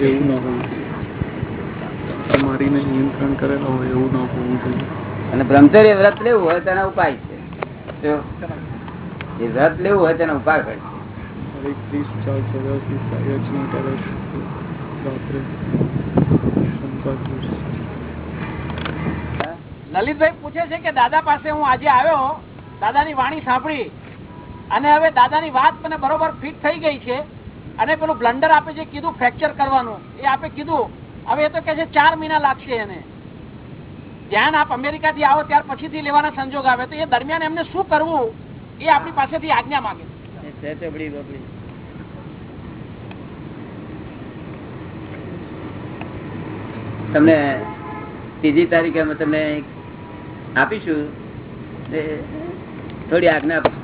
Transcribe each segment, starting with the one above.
એવું ન હોવું જોઈએ. તમારીને નિયંત્રણ કરેલા હોય એવું ન હોવું જોઈએ. અને બ્રહ્મચર્ય વ્રત લેવું હોય તેના ઉપાય છે. જો એ વ્રત લેવું હોય તેના ઉપાય હોય લલિતભાઈ પૂછે છે કે દાદા પાસે હું આજે આવ્યો દાદાની વાણી સાંભળી. અને હવે દાદાની વાત મને બરોબર ફિટ થઈ ગઈ છે. અને પેલું બ્લન્ડર આપે જે કીધું ફ્રેક્ચર કરવાનું એ આપે કીધું. હવે એ તો કે છે ચાર મહિના લાગશે એને. ધ્યાન આપ અમેરિકા થી આવો ત્યાર પછીથી લેવાના સંજોગ આવે. તો એ દરમિયાન એમને શું કરવું? એ આપણી પાસેથી આજ્ઞા માંગે. તમને ત્રીજી તારીખે અમે તમને આપીશું. થોડી આજ્ઞા આપીશું.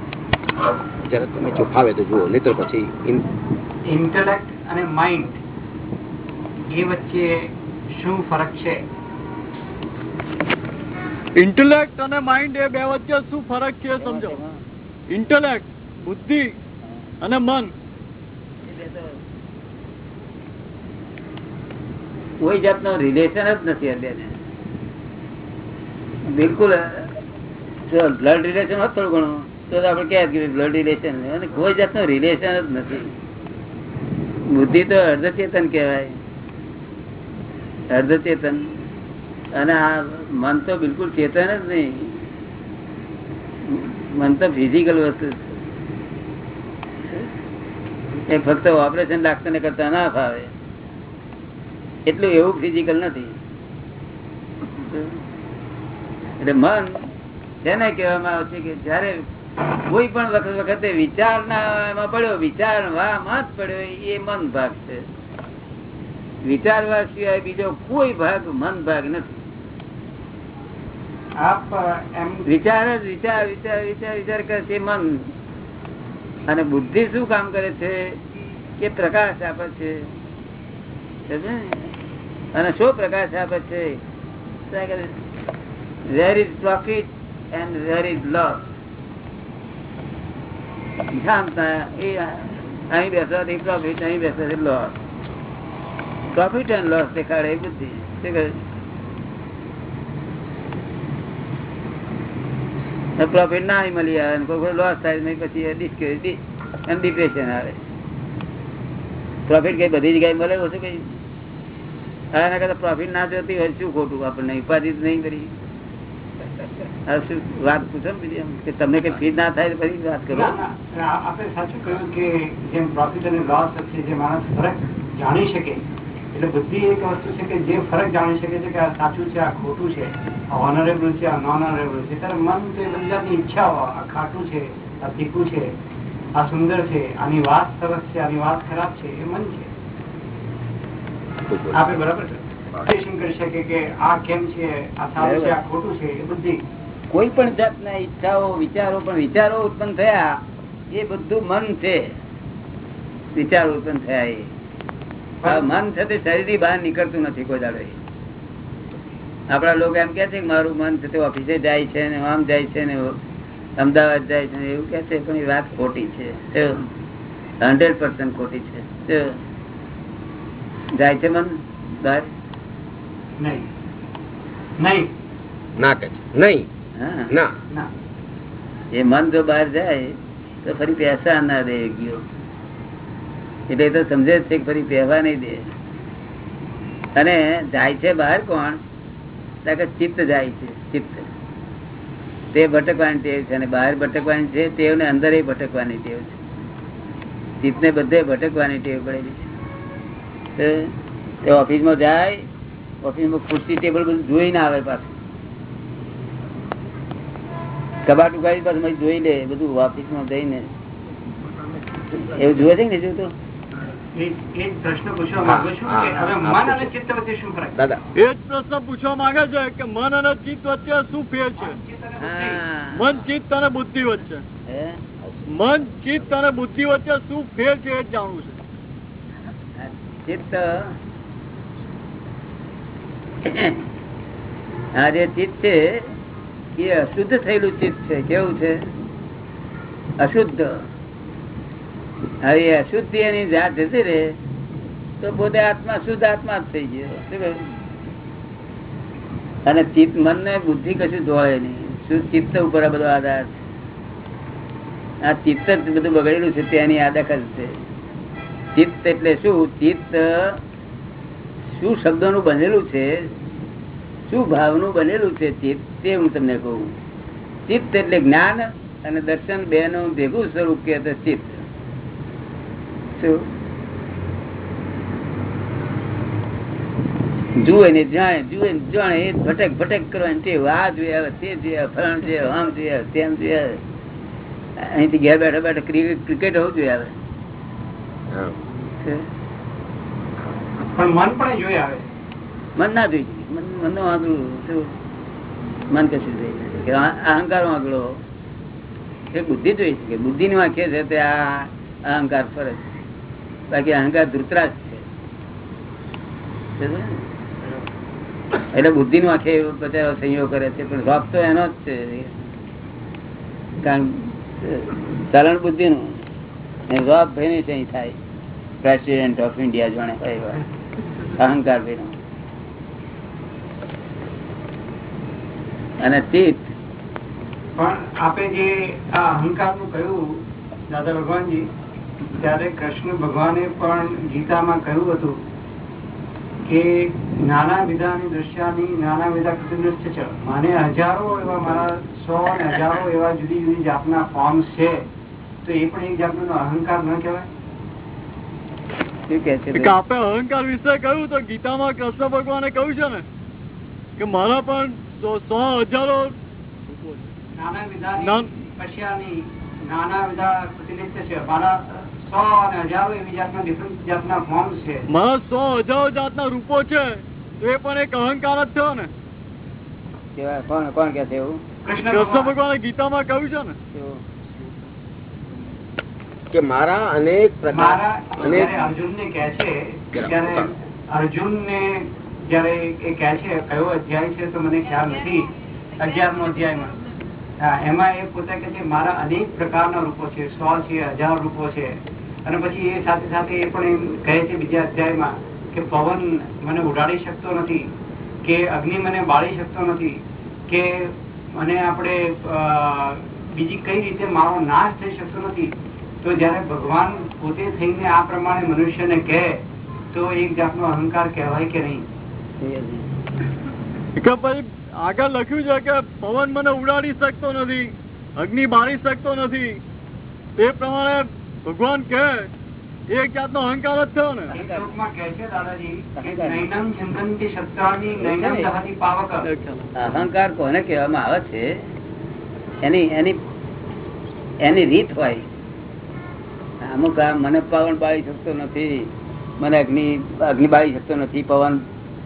જરા તમે જો ફાવે તો જુઓ નહીતર પછી ઇન્ટેલેક્ટ અને માઇન્ડ એ વચ્ચે શું ફરક છે? ઇન્ટેલેક્ટ અને માઇન્ડ એ બે વચ્ચે શું ફરક છે સમજો? ઇન્ટેલેક્ટ બુદ્ધિ અને મન. કોઈ જાતનો રિલેશન જ નથી આ બેને બિલકુલ બ્લડ રિલેશન હોત થોડું ઘણું તો આપણે ક્યાં બ્લડ રિલેશન અને કોઈ જાતનો રિલેશન જ નથી. બુદ્ધિ તો અર્ધચેતન કહેવાય. અર્ધચેતન. અને આ મન તો બિલકુલ ચેતન જ નહીં. મન તો ફિઝિકલ વસ્તુ એ ફક્ત ઓપરેશન ડાક્ટરને કરતા ના ફાવે. એટલું એવું ફિઝિકલ નથી. એટલે મન, તેને કહેવામાં આવે છે કે જયારે કોઈ પણ વખત વખતે વિચાર ના એમાં પડ્યો વિચારમાં જ પડ્યો એ મન ભાગ છે. વિચારવા સિવાય બીજો કોઈ ભાગ મન ભાગ નથી. આપ એમ વિચાર જ વિચાર વિચાર વિચાર વિચાર કરે છે મન. અને બુદ્ધિ શું કામ કરે છે? કે પ્રકાશ આપે છે? અને શું પ્રકાશ આપે છે? Where is profit and where is loss profit and loss દેખાડે એ બુદ્ધિ પ્રોફિટ ના મળી આવે કોઈ લોસ થાય પછી ડિપ્રેશન આવે. પ્રોફિટ કઈ બધી જગ્યાએ મળે? ઓછું કઈ એના કરતા પ્રોફિટ ના જોતી હોય શું ખોટું? આપણને ઉપાધિ નહીં કરી વાત પૂછો ને બીજી કે તમને કઈ ફી ના થાય પછી વાત કરો. આપણે સાચું કહ્યું કે જેમ પ્રોફિટ અને લોસ છે જે માણસ ફરક જાણી શકે એટલે બુદ્ધિ એક વસ્તુ છે કે જે ફરક જાણી શકે છે કે આ સાચું છે આ ખોટું છે આ ઓનરેબલ છે આ નોન ઓનરેબલ છે ત્યારે મન તો એ બધી ઈચ્છાઓ આ ખાટું છે આ તીખું છે આ સુંદર છે આની વાત સરસ છે આની વાત ખરાબ છે એ મન છે. આપણે બરાબર છે? કરી શકે કે આ કેમ છે આ સારું છે આ ખોટું છે એ બધી કોઈ પણ જાતના ઈચ્છાઓ વિચારો પણ વિચારો ઉત્પન્ન થયા એ બધું મન છે. વિચારો ઉત્પન્ન થયા એ. મન છે તે શરીરની બહાર નીકળતું નથી કોઈ દાડો. આપડા લોકો એમ કે છે કે મારું મન છે તે ઓફિસે જાય છે ને આમ જાય છે ને અમદાવાદ જાય છે એવું કે છે પણ એ વાત ખોટી છે. હંડ્રેડ પર્સન્ટ ખોટી છે. જાય છે મન બહાર? નહીં. નહીં. ના કે નહીં. એ મન જો બહાર જાય તો ફરી પૈસા ના દે ગયો. એટલે એ તો સમજે છે ફરી પહેવા નહીં દે. અને જાય છે બહાર કોણ? ચિત્ત જાય છે ચિત્ત. તે ભટકવાની ટેવ છે અને બહાર ભટકવાની છે ટેવ ને અંદર ભટકવાની ટેવ છે. ચિત્તને બધે ભટકવાની ટેવ પડેલી છે. ઓફિસમાં જાય ઓફિસમાં ખુરશી ટેબલ બધું જોઈને આવે પાછું. કબાટ ઉગાડી પાછું જોઈ લે બધું ઓફિસમાં જઈને. એવું જોવે છે ને જો તો? એક એક પ્રશ્ન પૂછવા માંગુ છું કે હવે મન અને ચિત્ત વચ્ચે શું છે? એ અશુદ્ધ થયેલું ચિત્ત છે, કેવું છે? અશુદ્ધ. હવે અશુદ્ધિ એની જાત જતી રહે, તો પોતે આત્મા શુદ્ધ આત્મા જ થઈ ગયો? અને ચિત્ત મન ને બુદ્ધિ કશું ધોળે નહીં. શું ચિત્ત ઉપર આ બધો આધાર છે? આ ચિત્ત જ બધું બગડેલું છે, તેની આ દખલ છે. ચિત્ત એટલે શું? ચિત્ત શું શબ્દોનું બનેલું છે શું ભાવનું બનેલું છે ચિત્ત? તે હું તમને કહું. ચિત્ત એટલે જ્ઞાન અને દર્શન બે નું ભેગું સ્વરૂપ કે ચિત્ત. શું? જુએ ને જાણે જુએ ને જાણે એ ભટક ભટક કરવાની તે આ જોઈએ આવે તે જોયા ફરણ જોયા આમ જોઈએ તેમ જોઈએ અહીંથી ઘેર બેઠા બેઠા ક્રિકેટ ક્રિકેટ હોવું જોઈએ આવે પણ મન પણ જોઈ આવે. મન ના જોઈ મન મનનો આગળ મન કશું જોઈ કે અહંકાર આગળો એ બુદ્ધિ જોઈ શકે. બુદ્ધિ ની વાંખે છે તે આ અહંકાર ફરે બાકી અહંકાર ધૃતરાજ છે. એટલે બુદ્ધિ નું આંખે બચારો સંયોગ કરે છે. પણ રોપ તો એનો જ છે. કારણ ચલણ બુદ્ધિ નું રોપ ભાઈ નહીં થાય. પ્રેસિડેન્ટ ઓફ ઇન્ડિયા જોણે. અહંકાર ભાઈ અને ચિત્ત પણ આપે જે આ અહંકારનું કહ્યું દાદા ભગવાનજી ત્યારે કૃષ્ણ ભગવાને પણ ગીતામાં કહ્યું હતું કે નાના વિધાની દ્રશ્યાની નાના વિધા છે. મને હજારો એવા મારા સો અને હજારો એવા જુદી જુદી જાતના ફોર્મ છે. તો એ પણ એક જાતનો અહંકાર ન કહેવાય? આપણે છે કે આપે અહંકાર વિશે કહ્યું તો ગીતામાં કૃષ્ણ ભગવાને કહ્યું છે ને કે મારા પણ સો સો હજારો. મારા સો હજારો જાતના છે. મારા સો હજારો જાતના રૂપો છે. તો એ પણ એક અહંકાર જ થયો ને. કેવા કોણ કોણ કે છે એવું? કૃષ્ણ કૃષ્ણ ભગવાન. ગીતામાં કહ્યું છે ને. કે મારા અનેક પ્રકાર મારા અનેક કે અર્જુનને કહે છે. ત્યારે અર્જુનને જયારે એ કહે છે, કયો અધ્યાય છે તો મને ખ્યાલ નથી. અગિયારમો અધ્યાયમાં. એમાં એ પોતે કે છે, મારા અનેક પ્રકારના રૂપો છે સો છે, હજાર રૂપો છે. અને પછી એ સાથે સાથે એ પણ કહે છે બીજા અધ્યાયમાં કે પવન મને ઉડાડી શકતો નથી, કે અગ્નિ મને બાળી શકતો નથી, કે મને આપણે બીજી કઈ રીતે મારો નાશ થઈ શકતો નથી. તો જયારે ભગવાન પોતે થઈને આ પ્રમાણે મનુષ્યને કહે, તો એક જાતનો અહંકાર કહેવાય કે નહીં. આગળ લખ્યું છે કે પવન મને ઉડાડી શકતો નથી અગ્નિ બાળી શકતો નથી. તે પ્રમાણે ભગવાન કહે એક જાતનો અહંકાર જ થયો ને. અહંકાર કોને કહેવામાં આવે છે? એની એની એની રીત હોય. અમુક મને પવન બાળી શકતો નથી મને અગ્નિ અગ્નિ બાળી શકતો નથી પવન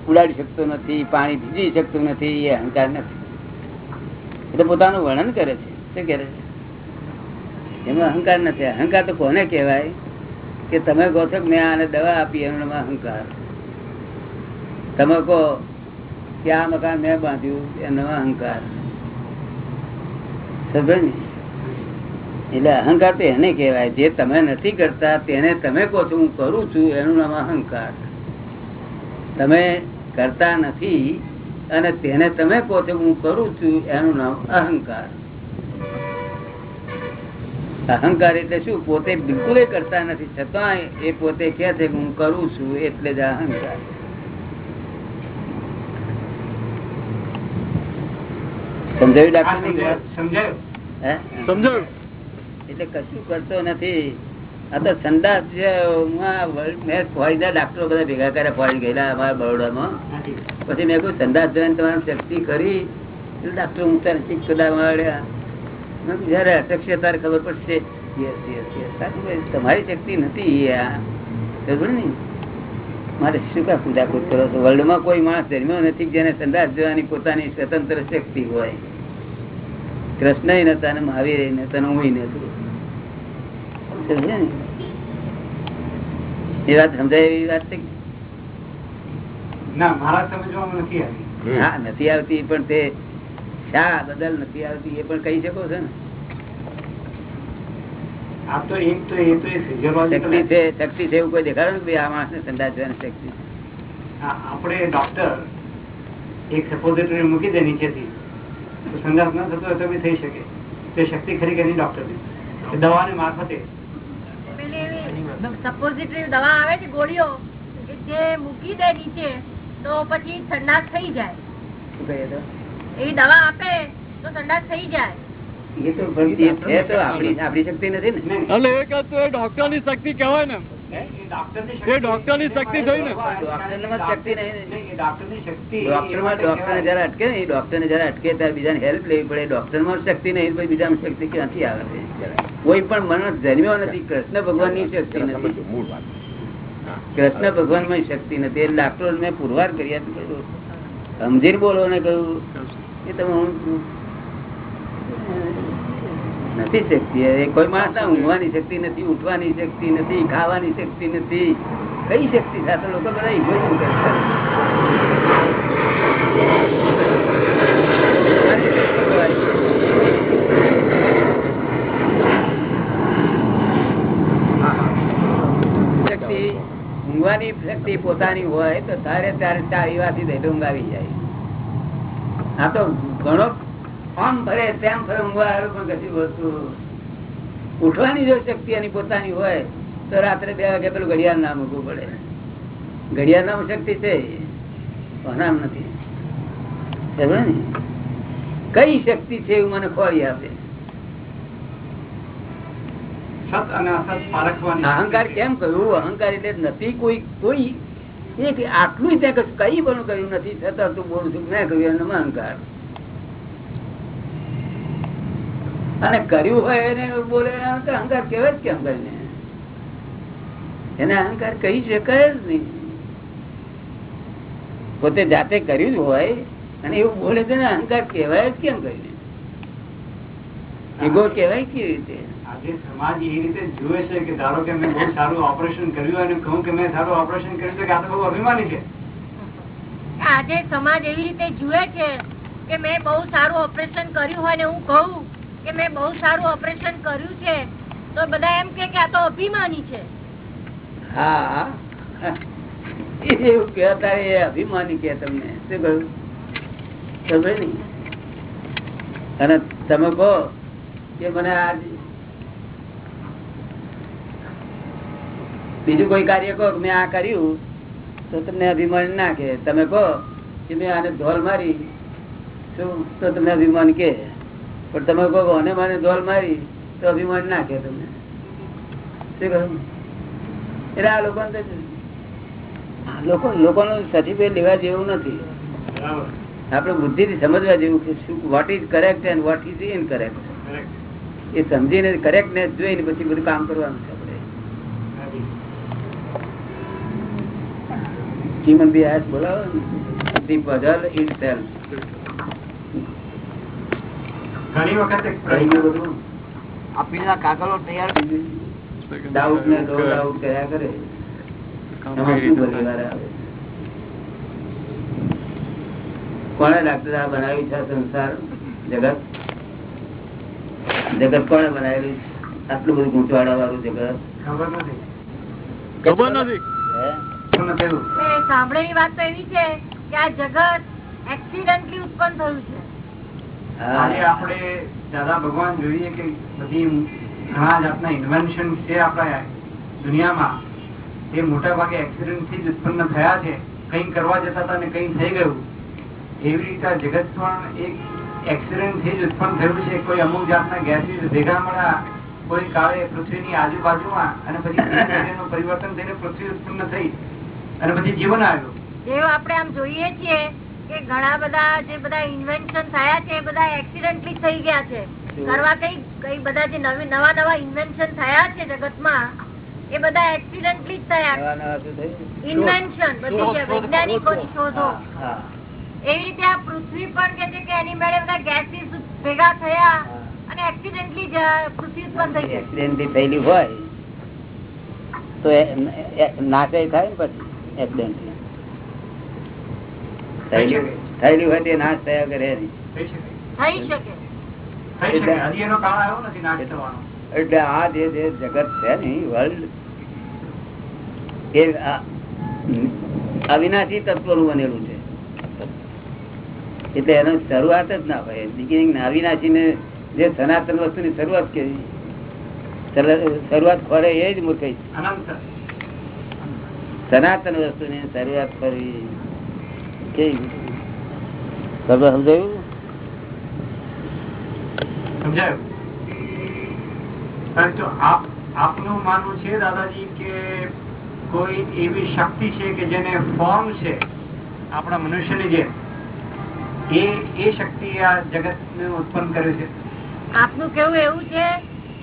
ઉડાડી શકતો નથી, પાણી ભીજી શકતું નથી, એ અહંકાર નથી. એટલે પોતાનું વર્ણન કરે છે. શું કરે છે? એમાં અહંકાર નથી. અહંકાર તો કોને કહેવાય? કે તમે કહો છો મેં આને દવા આપી એનું અહંકાર. તમે કહો કે આ મકાન મેં બાંધ્યું એનો અહંકાર. એટલે અહંકાર તો એને કહેવાય. જે તમે નથી કરતા, તેને તમે કહો છો હું કરું છું, એનું નામ અહંકાર. તમે કરતા નથી અને તેને તમે કહો છો હું કરું છું એનું નામ અહંકાર. અહંકાર એટલે શું? પોતે બિલકુલ એ કરતા નથી છતાં એ પોતે કે છે કે હું કરું છું એટલે જ અહંકાર. સમજાયું ડાક્ટર? સમજાયું. એટલે કશું કરતો નથી. આ તો સંદાસ છે હું મેં ડાક્ટરો બધા ભેગા કર્યા ફોરેન ગયેલા અમારા બરોડામાં. નથી. પછી મેં કહ્યું સંદાસ જોઈને તમારી શક્તિ ખરી? એટલે ડાક્ટર ઊંચા નથી કદા મળ્યા જયારે અટકશે તારે ખબર પડશે. તમારી શક્તિ નથી ખબર ને? મારે શું કા કુદાકુદ કરો છો? વર્લ્ડમાં કોઈ માણસ જન્મ્યો નથી જેને સંદાસ જોવાની પોતાની સ્વતંત્ર શક્તિ હોય. કૃષ્ણ નતા ને મહાવીર નતા ને હું નતું સમજે ને? એ વાત સમજાય એવી વાત છે કે? ના મારા સમજવામાં નથી હા નથી આવતી પણ તે શા બદલ નથી આવતી એ પણ કહી શકો છો ને? એક તો એ તો એ physiological શક્તિ છે એવું કોઈ દેખાડો ને આ માણસ ને સંદાસ શક્તિ આપણે ડોક્ટર એક સપોઝિટરી મૂકી દે નીચેથી. તો સંદાસ ના થતો હોય તો બી થઈ શકે. તે શક્તિ ખરી કે નહીં ડોક્ટર દવાને મારફતે સપોઝિટરી દવા આવે છે ગોળીઓ કે જે મૂકી દે નીચે તો પછી ઠંડા થઈ જાય. એ એવી દવા આપે તો ઠંડાક થઈ જાય. એ તો આપણી આપણી શક્તિ નથી ને. એટલે એક એ ડોક્ટરની શક્તિ કહેવાય ને. એ ડોક્ટરની શક્તિ થઈ ને. શક્તિ નહીં ને. નહીં, એ ડોક્ટરની શક્તિ. ડોક્ટરમાં ડોક્ટર ને જયારે અટકે ને ડોક્ટર ને જયારે અટકે ત્યારે બીજાને હેલ્પ લેવી પડે. ડોક્ટરમાં શક્તિ નહીં પછી બીજામાં શક્તિ ક્યાંથી આવે? છે? કોઈ પણ મનસ જન્મ્યો નથી. કૃષ્ણ ભગવાનની શક્તિ નથી. કૃષ્ણ ભગવાનમાં શક્તિ નથી. એટલે ડાક્ટરો મેં પુરવાર કર્યા કહ્યું સમજીને બોલો ને કહ્યું એ તમે હું- નથી શક્તિ. એ કોઈ માણસ ના ઊંઘવાની શક્તિ નથી, ઉઠવાની શક્તિ નથી, ખાવાની શક્તિ નથી. કઈ શક્તિ સાથે લોકો બધા ઇગોઇઝમ કરે શક્તિ, ઊંઘવાની શક્તિ પોતાની હોય તો તારે ત્યારે ચા વાથી દઈ ઊંઘ આવી જાય. આ તો ઘણો ફરે તેમ ફરે ઊંઘવા હારું પણ કશી વસ્તુ ઉઠવાની જો શક્તિ એની પોતાની હોય તો રાત્રે બે વાગે પેલું ઘડિયાળ ના મૂકવું પડે. ઘડિયાળ નામ શક્તિ છે? નામ નથી. ને? કઈ શક્તિ છે એવું મને ખોરી આપે? અહંકાર કેમ કહ્યું અહંકાર એટલે નથી કોઈ કોઈ એક આટલું ત્યાં કઈ પણ કહ્યું નથી. છતાં તું બોલું છું મેં કહ્યું એમ અહંકાર. અને કર્યું હોય એને બોલે અહંકાર કેવાય જ કેમ કરીને એને અહંકાર કહી શકાય જ નહીં. પોતે જાતે કર્યું જ હોય અને એવું બોલે તો અહંકાર કહેવાય જ કેમ કરીને ઈગો કહેવાય કેવી રીતે. આજે સમાજ એ રીતે જુએ છે કે ધારો કે મેં બહુ સારું ઓપરેશન કર્યું અને કહું કે મેં સારું ઓપરેશન કર્યું તો કે આ તો બહુ અભિમાની છે. આજે સમાજ એવી રીતે જુએ છે કે મેં બહુ સારું ઓપરેશન કર્યું હોય ને હું કહું કે મેં બહુ સારું ઓપરેશન કર્યું છે, તો બધા એમ કે આ તો અભિમાની છે. હા. એવું કહેતા એ અભિમાની કે તમને. શું કહ્યું? સમજે નઈ અને તમે કહો કે મને આજ બીજું કોઈ કાર્ય કહો મેં આ કર્યું, તો તમને અભિમાન ના કે. તમે કહો કે મેં આને ધોલ મારી, શું? તો તમને અભિમાન કે. પણ તમે કહો આને મને ધોલ મારી તો અભિમાન ના કે તમને. શું કહ્યું? એટલે આ લોકો લોકો લોકોનું સર્ટિફિકેટ લેવા જેવું નથી. આપણે બુદ્ધિથી સમજવા જેવું કે શું what is correct and what is incorrect એ સમજીને કરેક્ટ ને જોઈને પછી બધું કામ કરવાનું છે આપણે. ચીમન બી આજ બોલાવો ધી પઝલ ઇટ સેલ્ફ ઘણી વખત એક કહી પ્રશ્ન ગયું બધું આ પીળા કાગળો તૈયાર ડાઉટ ને ડાઉટ કર્યા કરે. એમાં શું પરિવાર આવે? કોણે ડાક્ટર આ બનાવ્યું છે સંસાર? જગત? જગત કોણે બનાવેલું આટલું બધું ગૂંચવાડા વાળું જગત? ખબર નથી. ખબર નથી. હે? શું થયું? એ સાંભળેલી વાત તો એવી છે કે આ જગત એક્સિડન્ટલી ઉત્પન્ન થયું છે. આજે આપણે દાદા ભગવાન જોઈએ કે બધી ઘણા જાતના ઇન્વેન્શન છે આપણા દુનિયામાં. એ મોટા ભાગે એક્સિડન્ટથી જ ઉત્પન્ન થયા છે. કઈ કરવા જતા હતા ને કઈ થઈ ગયું. એવી રીતે જગત પણ એક એક્સિડન્ટથી જ ઉત્પન્ન થયું છે. કોઈ અમુક જાતના ગેસીસ ભેગા મળ્યા કોઈ કાળે પૃથ્વીની આજુબાજુમાં અને પછી પરિવર્તન થઈને પૃથ્વી ઉત્પન્ન થઈ અને પછી જીવન આવ્યું. એવું આપણે આમ જોઈએ છીએ કે ઘણા બધા જે બધા ઇન્વેન્શન થયા છે એ બધા એક્સિડન્ટલી થઈ ગયા છે. કરવા કઈ કઈ બધા જે નવી નવા નવા ઇન્વેન્શન થયા છે જગતમાં એ બધા એક્સિડન્ટલી થયા? ઇન્વેન્શન બધી વૈજ્ઞાનિકોની શોધો એવી રીતે આ પૃથ્વી પણ કે છે કે એની મેળે બધા ગેસીસ ભેગા થયા અને એક્સિડન્ટલી પૃથ્વી ઉત્પન્ન થઈ એક્સિડન્ટલી થયેલી હોય તો એ- થાય ને પછી એક્સિડન્ટથી થયેલી હોય તે નાશ થયા કરે એટલે આ જે જગત છે ને વર્લ્ડ એ અવિનાશી તત્વનું બનેલું છે. એટલે એનો શરૂઆત જ ના હોય. બિગિનિંગ અવિનાશી ને જે સનાતન વસ્તુ ની શરૂઆત કરી. શરૂઆત ખોરે એ જ મૂર્ખાઈ. સનાતન વસ્તુ વસ્તુની શરૂઆત કરવી. કેવી તમે સમજાયું? સમજાયું. પરંતુ આપ આપનું માનવું છે દાદાજી કે કોઈ એવી શક્તિ છે કે જેને ફોર્મ છે આપણા મનુષ્યની જેમ? એ એ શક્તિ આ જગત ઉત્પન્ન કર્યું છે? આપનું કેવું એવું છે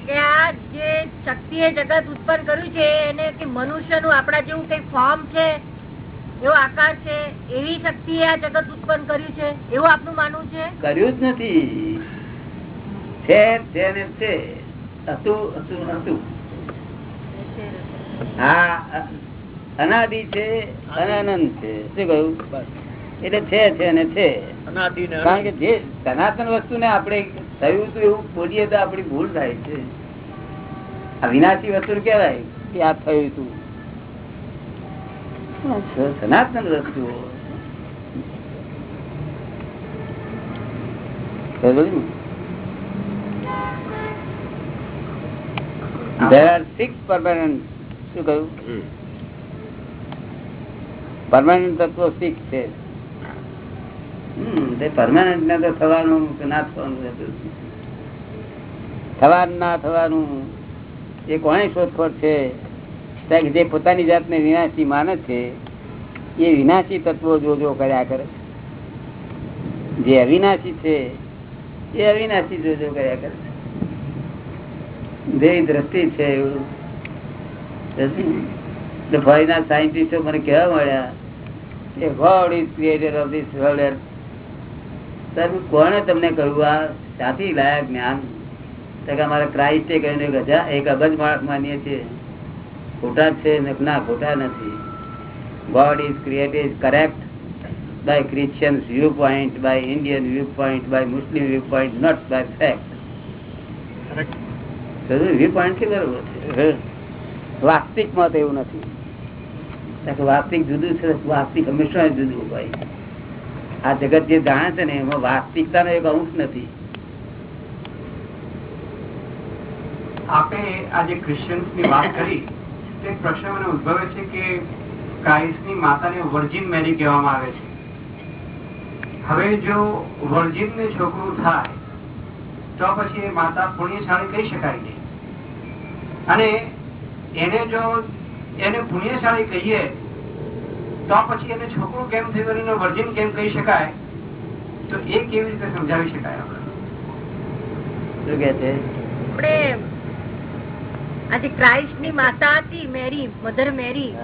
કે આ જે શક્તિ એ જગત ઉત્પન્ન કર્યું છે એને કે મનુષ્યનું આપણા જેવું કઈ ફોર્મ છે? એવો આકાર છે એવી શક્તિ આ જગત ઉત્પન્ન કર્યું છે એવું આપનું માનવું છે? કર્યું જ નથી. છે છે ને છે. હતું હતું હતું આ અનાદિ છે અને અનંત છે. શું કહ્યું? એટલે છે છે અને છે. કારણ કે જે સનાતન વસ્તુ ને આપણે થયું હતું એવું બોલીએ તો આપડી ભૂલ થાય છે. આ વિનાશી વસ્તુ કેવાય કે આ થયું હતું કહ્યું? પરમાનન્ટ તત્વો સિક્સ છે. પરમાનન્ટ ને તો થવાનું ના થવાનું. થવાનું ના થવાનું એ કોને શોધખોળ છે? જે પોતાની જાતને વિનાશી માને છે, એ વિનાશી તત્વો જો જો કર્યા કરે. જે અવિનાશી છે, એ અવિનાશી જો જો કર્યા કરે. જે દ્રષ્ટિ છે એવું. ફોરેનના સાયન્ટિસ્ટો મને કહેવા મળ્યા કે ગોડ કોણે તમને કહ્યું? આ સાથી લાયક જ્ઞાન. તો કે, અમારા ક્રાઇસ્ટે કહ્યું, એક હજાર, એક અબજ માણસ માનીએ છીએ. ખોટા છે ના ખોટા નથી. God is created correct by Christian view point by Indian view point by Muslim view point not by fact view પોઈન્ટથી બરોબર છે? વાસ્તવિકમાં તો એવું નથી. વાસ્તવિક જુદું છે વાસ્તવિક હંમેશા જુદું ભાઈ આ જગત જે જાણે છે ને એમાં વાસ્તવિકતાનો એક અંશ નથી. આપે આજે ક્રિશ્ચિયન્સની વાત કરી. એક પ્રશ્ન મને ઉદભવે છે કે ક્રાઇસ્ટ માતાને વર્જિન મેરી કહેવામાં આવે છે. હવે જો વર્જિન ને છોકરું થાય તો પછી એ માતા પુણ્યશાળી કહી શકાય નહીં અને એને જો એને પુણ્યશાળી કહીએ તો પછી એને છોકરું કેમ થયું એને વર્જિન કેમ કહી શકાય તો એ કેવી રીતે સમજાવી શકાય આપણે? શું કે છે? આપણે આજે ક્રાઇસ્ટની માતા હતી મેરી મધર મેરી.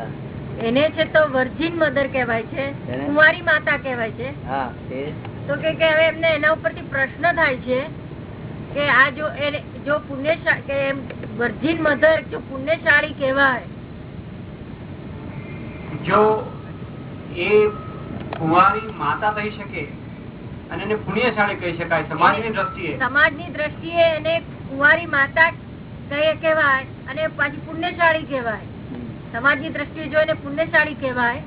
એને છે તો વર્જિન મધર કહેવાય છે? કુંવારી માતા કહેવાય છે. તો કે કે હવે એમને એના ઉપરથી પ્રશ્ન થાય છે કે આ જો એને- જો પુણ્યશા કે એમ વર્જિન મધર જો પુણ્યશાળી કહેવાય. જો એ કુંવારી માતા થઈ શકે અને એને પુણ્યશાળી કહી શકાય સમાજની દ્રષ્ટિએ. સમાજની દ્રષ્ટિએ એને કુંવારી માતા કહે કહેવાય અને પાછી પુણ્યશાળી કહેવાય. સમાજની દ્રષ્ટિએ જોઈને પુણ્યશાળી કહેવાય.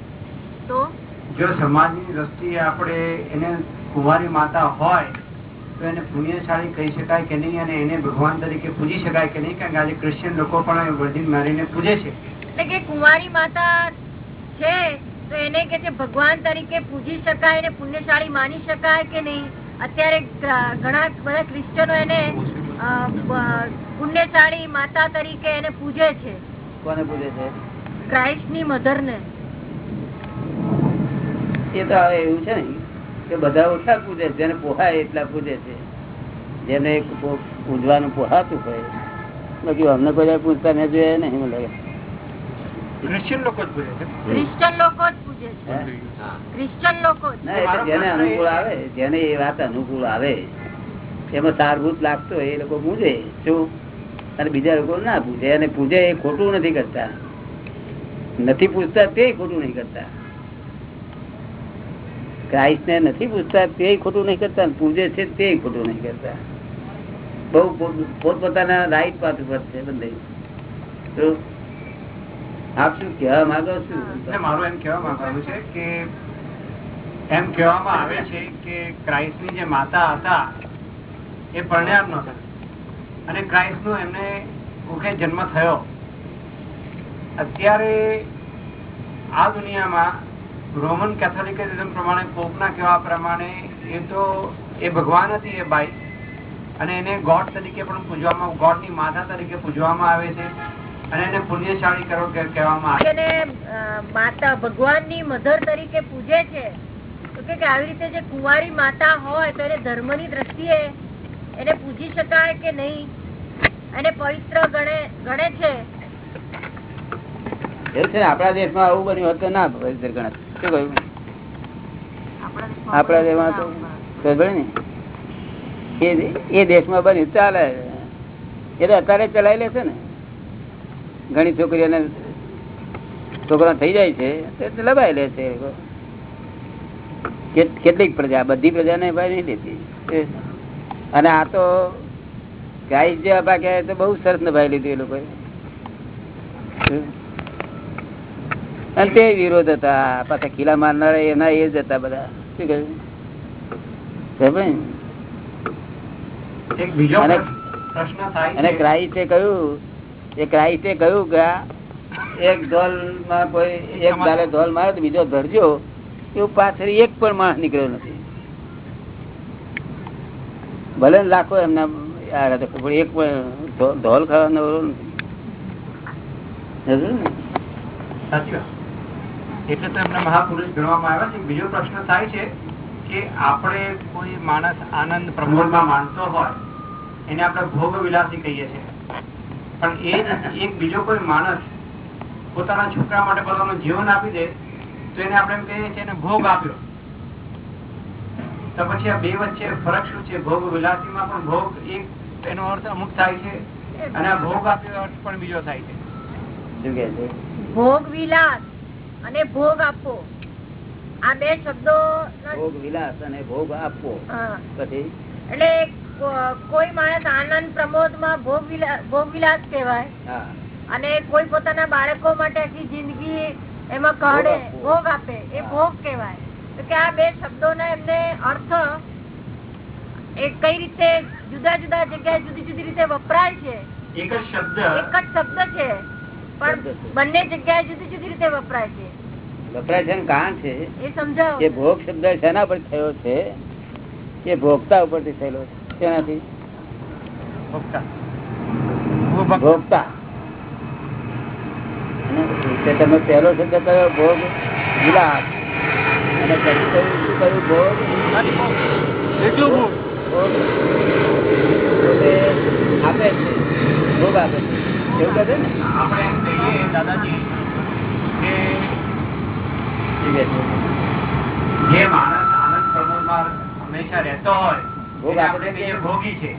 તો જો સમાજની દ્રષ્ટિએ આપણે એને કુંવારી માતા હોય તો એને પુણ્યશાળી કહી શકાય કે નહીં અને એને ભગવાન તરીકે પૂજી શકાય કે નહીં કારણ કે આજે ક્રિશ્ચિયન લોકો પણ વર્જિન મારીને પૂજે છે. એટલે કે કુંવારી માતા છે તો એને કે છે ભગવાન તરીકે પૂજી શકાય એને પુણ્યશાળી માની શકાય કે નહીં? અત્યારે ઘણા બધા ક્રિશ્ચનો એને પુણ્યશાળી માતા તરીકે એને પૂજે છે. કોને પૂજે છે? ક્રાઇસ્ટની મધર ને એ તો હવે એવું છે ને કે બધા ઓછા પૂજે જેને પોહાય એટલા પૂજે છે. જેને એક પૂજવાનું પોહાતું હોય. બાકી અમને કોઈ પૂજતા પૂછતા જોઈએ જોયા નહીં મને લાગે. ક્રિશ્ચિયન લોકો જ પૂજે છે? ક્રિશ્ચન લોકો જ પૂજે છે. ક્રિશ્ચન લોકો ના જેને અનુકૂળ આવે જેને એ વાત અનુકૂળ આવે. એમાં સારભૂત લાગતો એ લોકો પૂજે. શું? અને બીજા લોકો ના પૂજે. અને પૂજે એ ખોટું નથી કરતા. નથી પૂછતા તે ખોટું નહીં કરતા. ક્રાઇસ્ટ ને નથી પૂછતા તે ખોટું નહીં કરતા. પૂજે છે તે ખોટું નહીં કરતા. બહુ પોત- પોતપોતાના રાઈટ પાથ ઉપર છે બધે. આપ શું કહેવા માંગો શું મારું એમ કહેવા માંગવાનું છે કે, એમ કહેવામાં આવે છે કે ક્રાઇસ્ટની જે માતા હતા એ પરણ્યા જ નહોતા અને ક્રાઇસ્ટનો એમને મુખે જન્મ થયો. અત્યારે આ દુનિયામાં રોમન કેથોલિકિઝમ પ્રમાણે, પોપના કહેવા પ્રમાણે એ તો, એ ભગવાન હતી એ બાઈ. અને એને ગોડ તરીકે પણ પૂજવામાં, ગોડની માતા તરીકે પૂજવામાં આવે છે. અને એને પુણ્યશાળી કરો કહેવામાં આવે. એને માતા ભગવાનની મધર તરીકે પૂજે છે. કે આવી રીતે જે કુંવારી માતા હોય તો એને ધર્મની દ્રષ્ટિએ એને પૂજી શકાય કે નહીં? અને પવિત્ર ગણે ગણે છે? એવું છે આપણા દેશમાં આવું બન્યું હોત ના પવિત્ર ગણત શું કહ્યું? આપણા દેશમાં તો ખબર ને એ દેશમાં બન્યું ચાલે. એ તો અત્યારે ચલાવી લે છે ને. ઘણી છોકરીઓને છોકરા થઈ જાય છે લગાવી લે છે. કેટલીક પ્રજા બધી પ્રજાને ભાઈ નહીં લેતી અને આ તો ગાય જેવા પાક્યા તો બહુ સરસ નભાઈ લીધું એ લોકોએ. અને તે વિરોધ હતા પાછા ખીલા મારનારા એના એ જ હતા બધા. શું કહ્યું? અને- ક્રાઇસ્ટે કહ્યું એ ક્રાઇસ્ટે કહ્યું કે એક ઢોલમાં કોઈ એક ગાલે ઢોલ મારે તો બીજો ધરજો એવું પાછળ એક પણ માણસ નીકળ્યો નથી. ભલે ને લાખો એક પણ ધોલ ખાવાનો? એટલે તો એમને મહાપુરુષ ગણવામાં આવ્યા છે. બીજો પ્રશ્ન થાય છે કે આપણે કોઈ માણસ આનંદ પ્રમોદમાં માનતો હોય, એને આપણે ભોગ વિલાસી કહીએ છીએ. પણ એ એક બીજો કોઈ માણસ પોતાના છોકરા માટે પોતાનું જીવન આપી દે, તો એને આપણે કહીએ છીએ એને ભોગ આપ્યો. તો પછી આ બે વચ્ચે ફરક શું છે? ભોગ વિલાસીમાં પણ ભોગ એક એનો અર્થ અમુક થાય છે અને આ ભોગ આપ્યો અર્થ પણ બીજો થાય છે. શું કહે છે? ભોગ વિલાસ અને ભોગ આપવો. આ બે શબ્દો ભોગ વિલાસ અને ભોગ આપવો. પછી? એટલે કોઈ માણસ આનંદ પ્રમોદમાં ભોગ વિલાસ કહેવાય અને કોઈ પોતાના બાળકો માટે આખી જિંદગી એમાં કહડે ભોગ આપે એ ભોગ કહેવાય. તો કે આ બે શબ્દોના એમને અર્થ એ કઈ રીતે જુદા જુદા જગ્યાએ જુદી જુદી રીતે વપરાય છે? એક જ શબ્દ. એક જ શબ્દ છે. પણ બંને જગ્યાએ જુદી જુદી રીતે વપરાય છે. વપરાય છે કારણ છે? એ સમજાવો. એ ભોગ શબ્દ શેના પર થયો છે? એ ભોગતા ઉપરથી થયેલો છે. શેનાથી? ભોગતા. ભોગતા. તમે પહેલો શબ્દ કયો? ભોગ. વિલાસ. અને કયું ભોગ એકલું ભોગ ભોગ પોતે આપે છે ભોગ આપે છે એવું કહે ને આપણે એમ કહીએ દાદાજી કે? જે માણસ આનંદ પ્રમોદમાં હંમેશા રહેતો હોય ભોગ આપણે છે કહીએ કે? ભોગી છે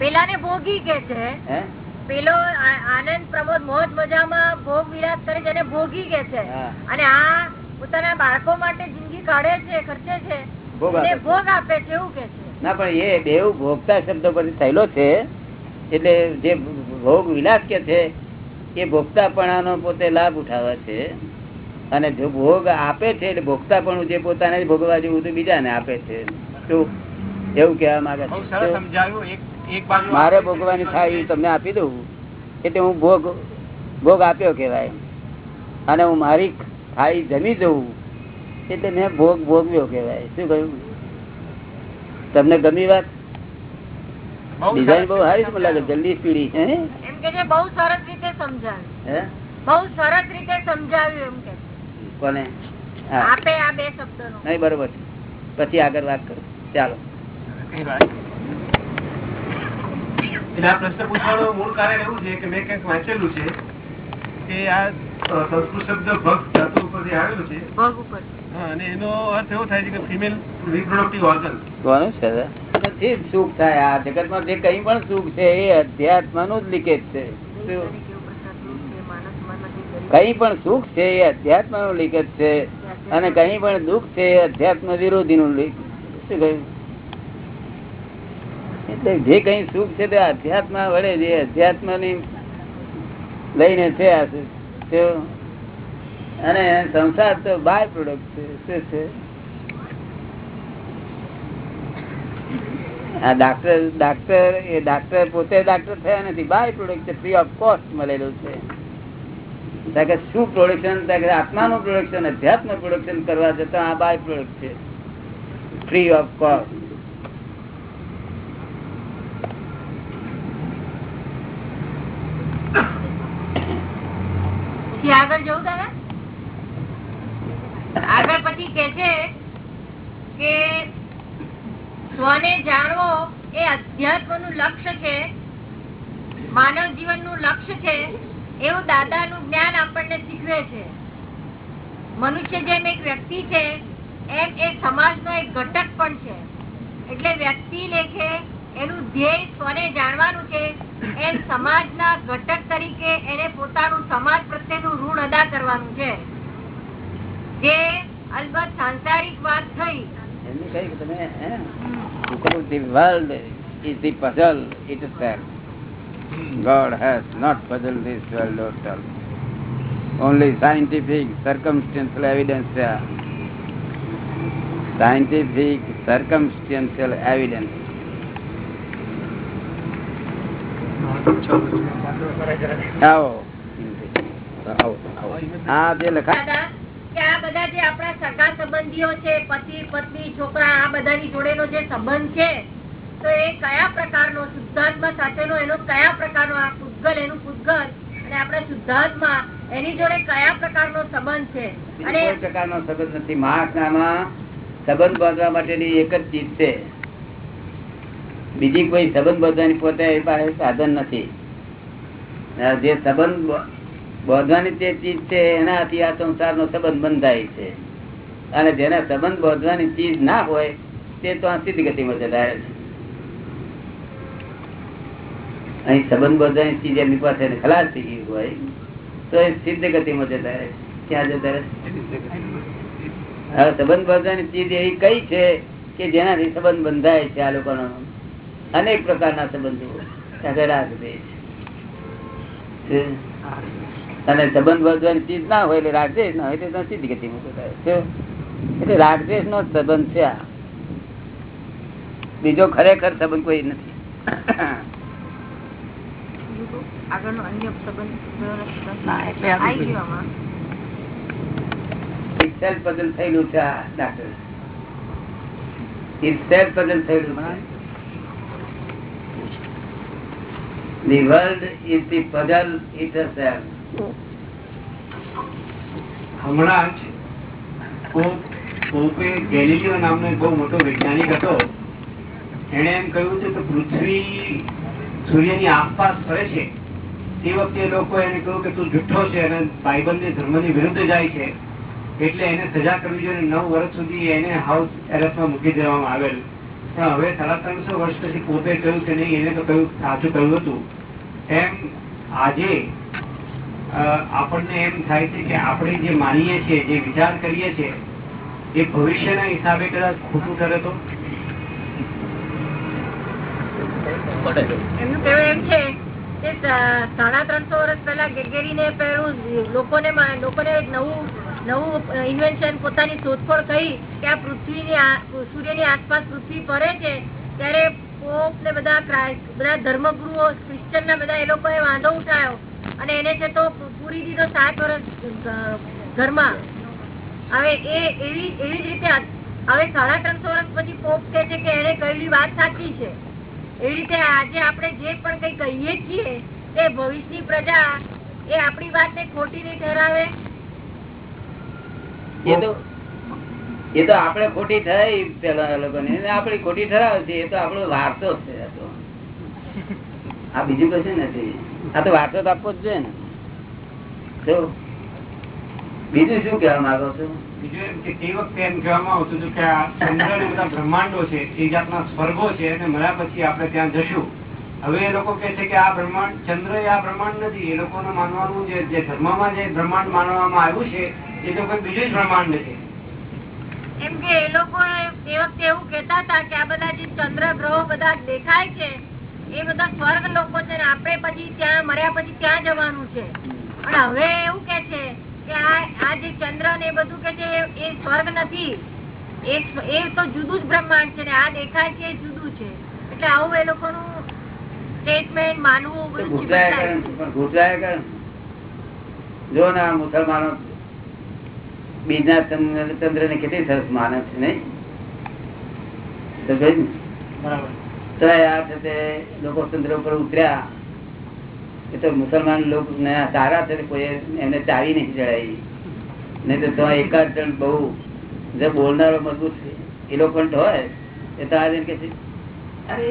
પેલાને ભોગી કે છે હે પેલો આનંદ પ્રમોદ મોજ મજામાં ભોગ વિલાસ કરે છે એને ભોગી કે છે હા. અને આ પોતાના બાળકો માટે જિંદગી કાઢે છે ખર્ચે છે ભોગ આપે છે. ભોગ આપે છે એવું કે છે. ના પણ એ બે ભોગતા શબ્દ પરથી થયેલો છે. એટલે જે ભોગ વિલાસ કે છે એ ભોગતાપણાનો પોતે લાભ ઉઠાવે છે. અને જો ભોગ આપે છે એટલે ભોગતાપણું જે પોતાને ભોગવા જેવું તો બીજાને આપે છે. શું એવું કહેવા માંગે છે. સમજાવ્યું એક એક બાજુ મારે ભોગવાની થાય તમને આપી દઉં એટલે હું ભોગ ભોગ આપ્યો કહેવાય. અને હું મારી થાળી જમી જવું એટલે મેં ભોગ ભોગવ્યો કેવાય શું કહ્યું? તમને ગમી વાત? ડિઝાઇન બહુ સારી લાગે જલ્દી પીડી હે? એમ કે છે બહુ સરસ રીતે સમજાવ્યું હે? બહુ સરસ રીતે સમજાવ્યું એમ કે કોને? આપે આ બે શબ્દો નહીં બરોબર પછી આગળ વાત કરું. ચાલો. એટલે આ પ્રશ્ન પૂછવાનું મૂળ કારણ એવું છે કે મેં કંઈક વાંચેલું છે કે આ સંસ્કૃત શબ્દ ભગ ધાતુ ઉપરથી આવેલો છે. ભગ ઉપર. અને એનો અર્થ એવો થાય છે કે ફિમેલ રિપ્રોડક્ટિવ ઓર્ગન કોનું છે નથી સુખ થાય આ જગતમાં. જે કઈ પણ સુખ છે એ અધ્યાત્મનું જ લીકેજ છે. કઈ પણ સુખ છે એ અધ્યાત્મનું લીકેજ છે. અને કઈ પણ દુઃખ છે એ અધ્યાત્મ વિરોધી નું શું કહ્યું? એટલે જે કઈ સુખ છે તે અધ્યાત્મ વડે જે અધ્યાત્મની લઈને છે આ સુખ. અને સંસાર તો બાય પ્રોડક્ટ છે. શું છે? આ ડાક્ટર ડાક્ટર એ ડાક્ટર પોતે ડાક્ટર થયા નથી. બાય પ્રોડક્ટ છે. ફ્રી ઓફ કોસ્ટ મળેલું છે. કે શું પ્રોડક્શન આત્માનું પ્રોડક્શન અધ્યાત્મ પ્રોડક્શન કરવા જતા આ બાય પ્રોડક્ટ છે. ફ્રી ઓફ કોસ્ટ પછી આગળ જવું દાદા આગળ પછી કે છે કે સ્વને જાણવો એ અધ્યાત્મનું લક્ષ્ય છે, માનવ જીવનનું લક્ષ્ય છે, એવું દાદા નું જ્ઞાન આપણને શીખવે છે. મનુષ્ય જેમ એક વ્યક્તિ છે, એમ એ સમાજ નો એક ઘટક પણ છે. એટલે વ્યક્તિ લેખે એનું ધ્યેય સ્વને જાણવાનું છે એમ સમાજના ઘટક તરીકે એને પોતાનું સમાજ પ્રત્યેનું ઋણ અદા કરવાનું છે જે અલબત્ત સાંસારિક વાત થઈ એમને કહ્યું કે તમે હે? Because the world is the puzzle itself. God has not puzzled this world at all. Only scientific circumstantial evidence there. Scientific circumstantial evidence. આવો. આવો આ જે લખા આ બધા જે આપણા સગા સંબંધીઓ છે પતિ પત્ની છોકરા આ બધાની જોડેનો જે સંબંધ છે તો એ કયા પ્રકારનો શુદ્ધાત્મા સાથેનો એનો કયા પ્રકારનો આ પૂતગલ એનું પૂતગલ અને આપણા શુદ્ધાત્મા એની જોડે કયા પ્રકારનો સંબંધ છે? અને પ્રકારનો સંબંધ નથી. મહાત્મામાં સંબંધ બાંધવા માટેની એક જ ચીજ છે. બીજી કોઈ સંબંધ બાંધવાની પોતે પાસે સાધન નથી. જે સંબંધ બાંધવાની જે ચીજ છે, એનાથી આ સંસારનો સંબંધ બંધાય છે. અને જેના સંબંધ બાંધવાની ચીજ ના હોય, તે તો આ સીધી ગતિમાં જતા છે. અહીં સંબંધ બાંધવાની ચીજ એમની પાસે ખલાસ થઈ ગઈ હોય, તો એ સિદ્ધ ગતિમાં જતા રહે. ક્યાં જતા રહે સંબંધ બાંધવાની ચીજ એવી કઈ છે કે જેનાથી સંબંધ બંધાય છે આ લોકોનો? અનેક પ્રકારના સંબંધો. અને સંબંધ વધવાની ચીજ ના હોય એટલે રાગદેશ ના હોય તો સીધી રહે એટલે રાગદેશ નો સંબંધ છે આ. બીજો ખરેખર સંબંધ કોઈ નથી. આગળનો અન્ય સંબંધ થયેલું છે આ Itself puzzle થયેલું છે The world is the puzzle itself. હમણાં જ પોપે ગેલિલિયો નામનો બહુ મોટો વૈજ્ઞાનિક હતો. એણે એમ કહ્યું છે કે પૃથ્વી સૂર્યની આસપાસ ફરે છે. તે વખતે લોકો એને કહ્યું કે તું જુઠ્ઠો છે અને બાઇબલની ધર્મની વિરુદ્ધ જાય છે. એટલે એને સજા કરવી જોઈએ નવ વર્ષ સુધી એને હાઉસ એરેસ્ટમાં મૂકી દેવામાં આવેલ. પણ હવે સાડા ત્રણસો વર્ષ પછી પોતે કહ્યું કે નહીં એને તો કહ્યું સાચું કહ્યું હતું. એમ આજે આપણને એમ થાય છે કે આપણે જે માનીએ છીએ જે વિચાર કરીએ છીએ એ ભવિષ્યના હિસાબે કદાચ ખોટું ઠરે તો? એમનું કહેવું એમ છે કે સાડા ત્રણસો વર્ષ પહેલા ગેગેરીને પેલું લોકોને લોકોને એક નવું નવું ઇન્વેન્શન પોતાની શોધખોળ કહી કે આ પૃથ્વીની સૂર્યની આસપાસ પૃથ્વી ફરે છે, ત્યારે પોપ ને બધા બધા ધર્મગુરુઓ ક્રિશ્ચન ના બધા એ લોકોએ વાંધો ઉઠાયો. અને એને છે તો પૂરી દીધો સાત વર્ષ ઘરમાં. હવે એ એવી એવી જ રીતે હવે સાડા ત્રણસો વર્ષ પછી પોપ કે છે કે એને કહેલી વાત સાચી છે. એવી રીતે આજે આપણે જે પણ કઈ કહીએ છીએ તે ભવિષ્યની પ્રજા, એ આપણી વાતને ખોટી નહીં ઠરાવે એ તો આપડે ખોટી થઈ પેલા લોકોને. આપડી ખોટી ઠરાવે છે એ તો આપડો વારસો છે આ બીજું કશું નથી. આ તો વારસો તો આપવો જ જોઈએ ને. તો બીજું શું કહેવા માંગો છો? બ્રહ્માંડો એ જાતના સ્વર્ગો છે અને મળ્યા પછી આપણે ત્યાં જશું. હવે એ લોકો કે છે કે આ બ્રહ્માંડ ચંદ્ર એ આ બ્રહ્માંડ નથી. એ લોકોનું માનવાનું જે જે ધર્મમાં જે બ્રહ્માંડ માનવામાં આવ્યું છે એ તો કોઈ બીજું જ પ્રમાણ નથી. એમ કે એ લોકો એ વખતે એવું કેતા હતા કે આ બધા જે ચંદ્ર ગ્રહો બધા દેખાય છે એ બધા સ્વર્ગ લોકો છે ને આપણે પછી ત્યાં મર્યા પછી ત્યાં જવાનું છે. પણ હવે એવું કે છે કે આ આ જે ચંદ્ર ને એ બધું કે છે એ- સ્વર્ગ નથી. એ તો જુદું જ બ્રહ્માંડ છે ને આ દેખાય છે એ જુદું છે. એટલે આવું એ લોકોનું સ્ટેટમેન્ટ માનવું જો ના મુસલમાનો બીજના ચંદ્ર ને કેટલી સરસ માને છે નહીં? તો આ છે લોકો ચંદ્ર ઉપર ઉતર્યા. એ તો મુસલમાન લોકો સારા છે કોઈ એમને ચાવી નહીં જડાવી નહીં તો એકાદ જણ બહુ જે બોલનારો મજબૂત છે એ લોકો હોય. એ તો આજે કે છે અરે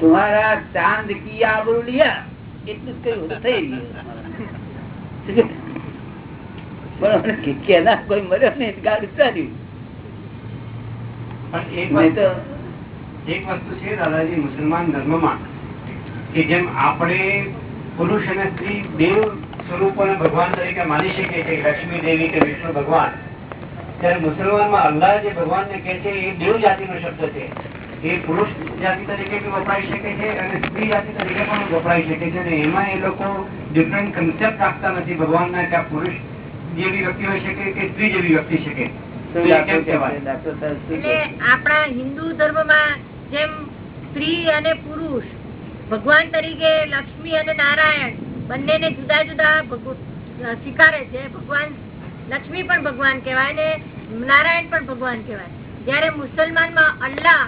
તુમારા ચાંદ કી આબરૂ લિયા. એટલું જ કહ્યું થઈ ગયું. કે કેના કોઈ મળ્યો નહીં ગાડું ઉતાર્યું એક વસ્તુ- છે દાદાજી મુસલમાન ધર્મમાં કે જેમ આપણે પુરુષ અને સ્ત્રી દેવ સ્વરૂપોને ભગવાન તરીકે માની શકીએ છીએ લક્ષ્મી દેવી કે વિષ્ણુ ભગવાન ત્યારે મુસલમાનમાં અલ્લાહ જે ભગવાનને કહે છે એ દેવ જાતિનો શબ્દ છે. એ પુરુષ જાતિ તરીકે બી વપરાઈ શકે છે અને સ્ત્રી જાતિ તરીકે પણ વપરાઈ શકે છે અને એમાં એ લોકો ડિફરન્ટ કન્સેપ્ટ રાખતા નથી ભગવાનના કે પુરુષ જેવી વ્યક્તિ હોય શકે કે સ્ત્રી જેવી વ્યક્તિ શકે? આપણા હિન્દુ ધર્મમાં જેમ સ્ત્રી અને પુરુષ ભગવાન તરીકે લક્ષ્મી અને નારાયણ બંનેને જુદા જુદા સ્વીકારે છે. ભગવાન લક્ષ્મી પણ ભગવાન કહેવાય ને નારાયણ પણ ભગવાન કહેવાય. જ્યારે મુસલમાનમાં અલ્લાહ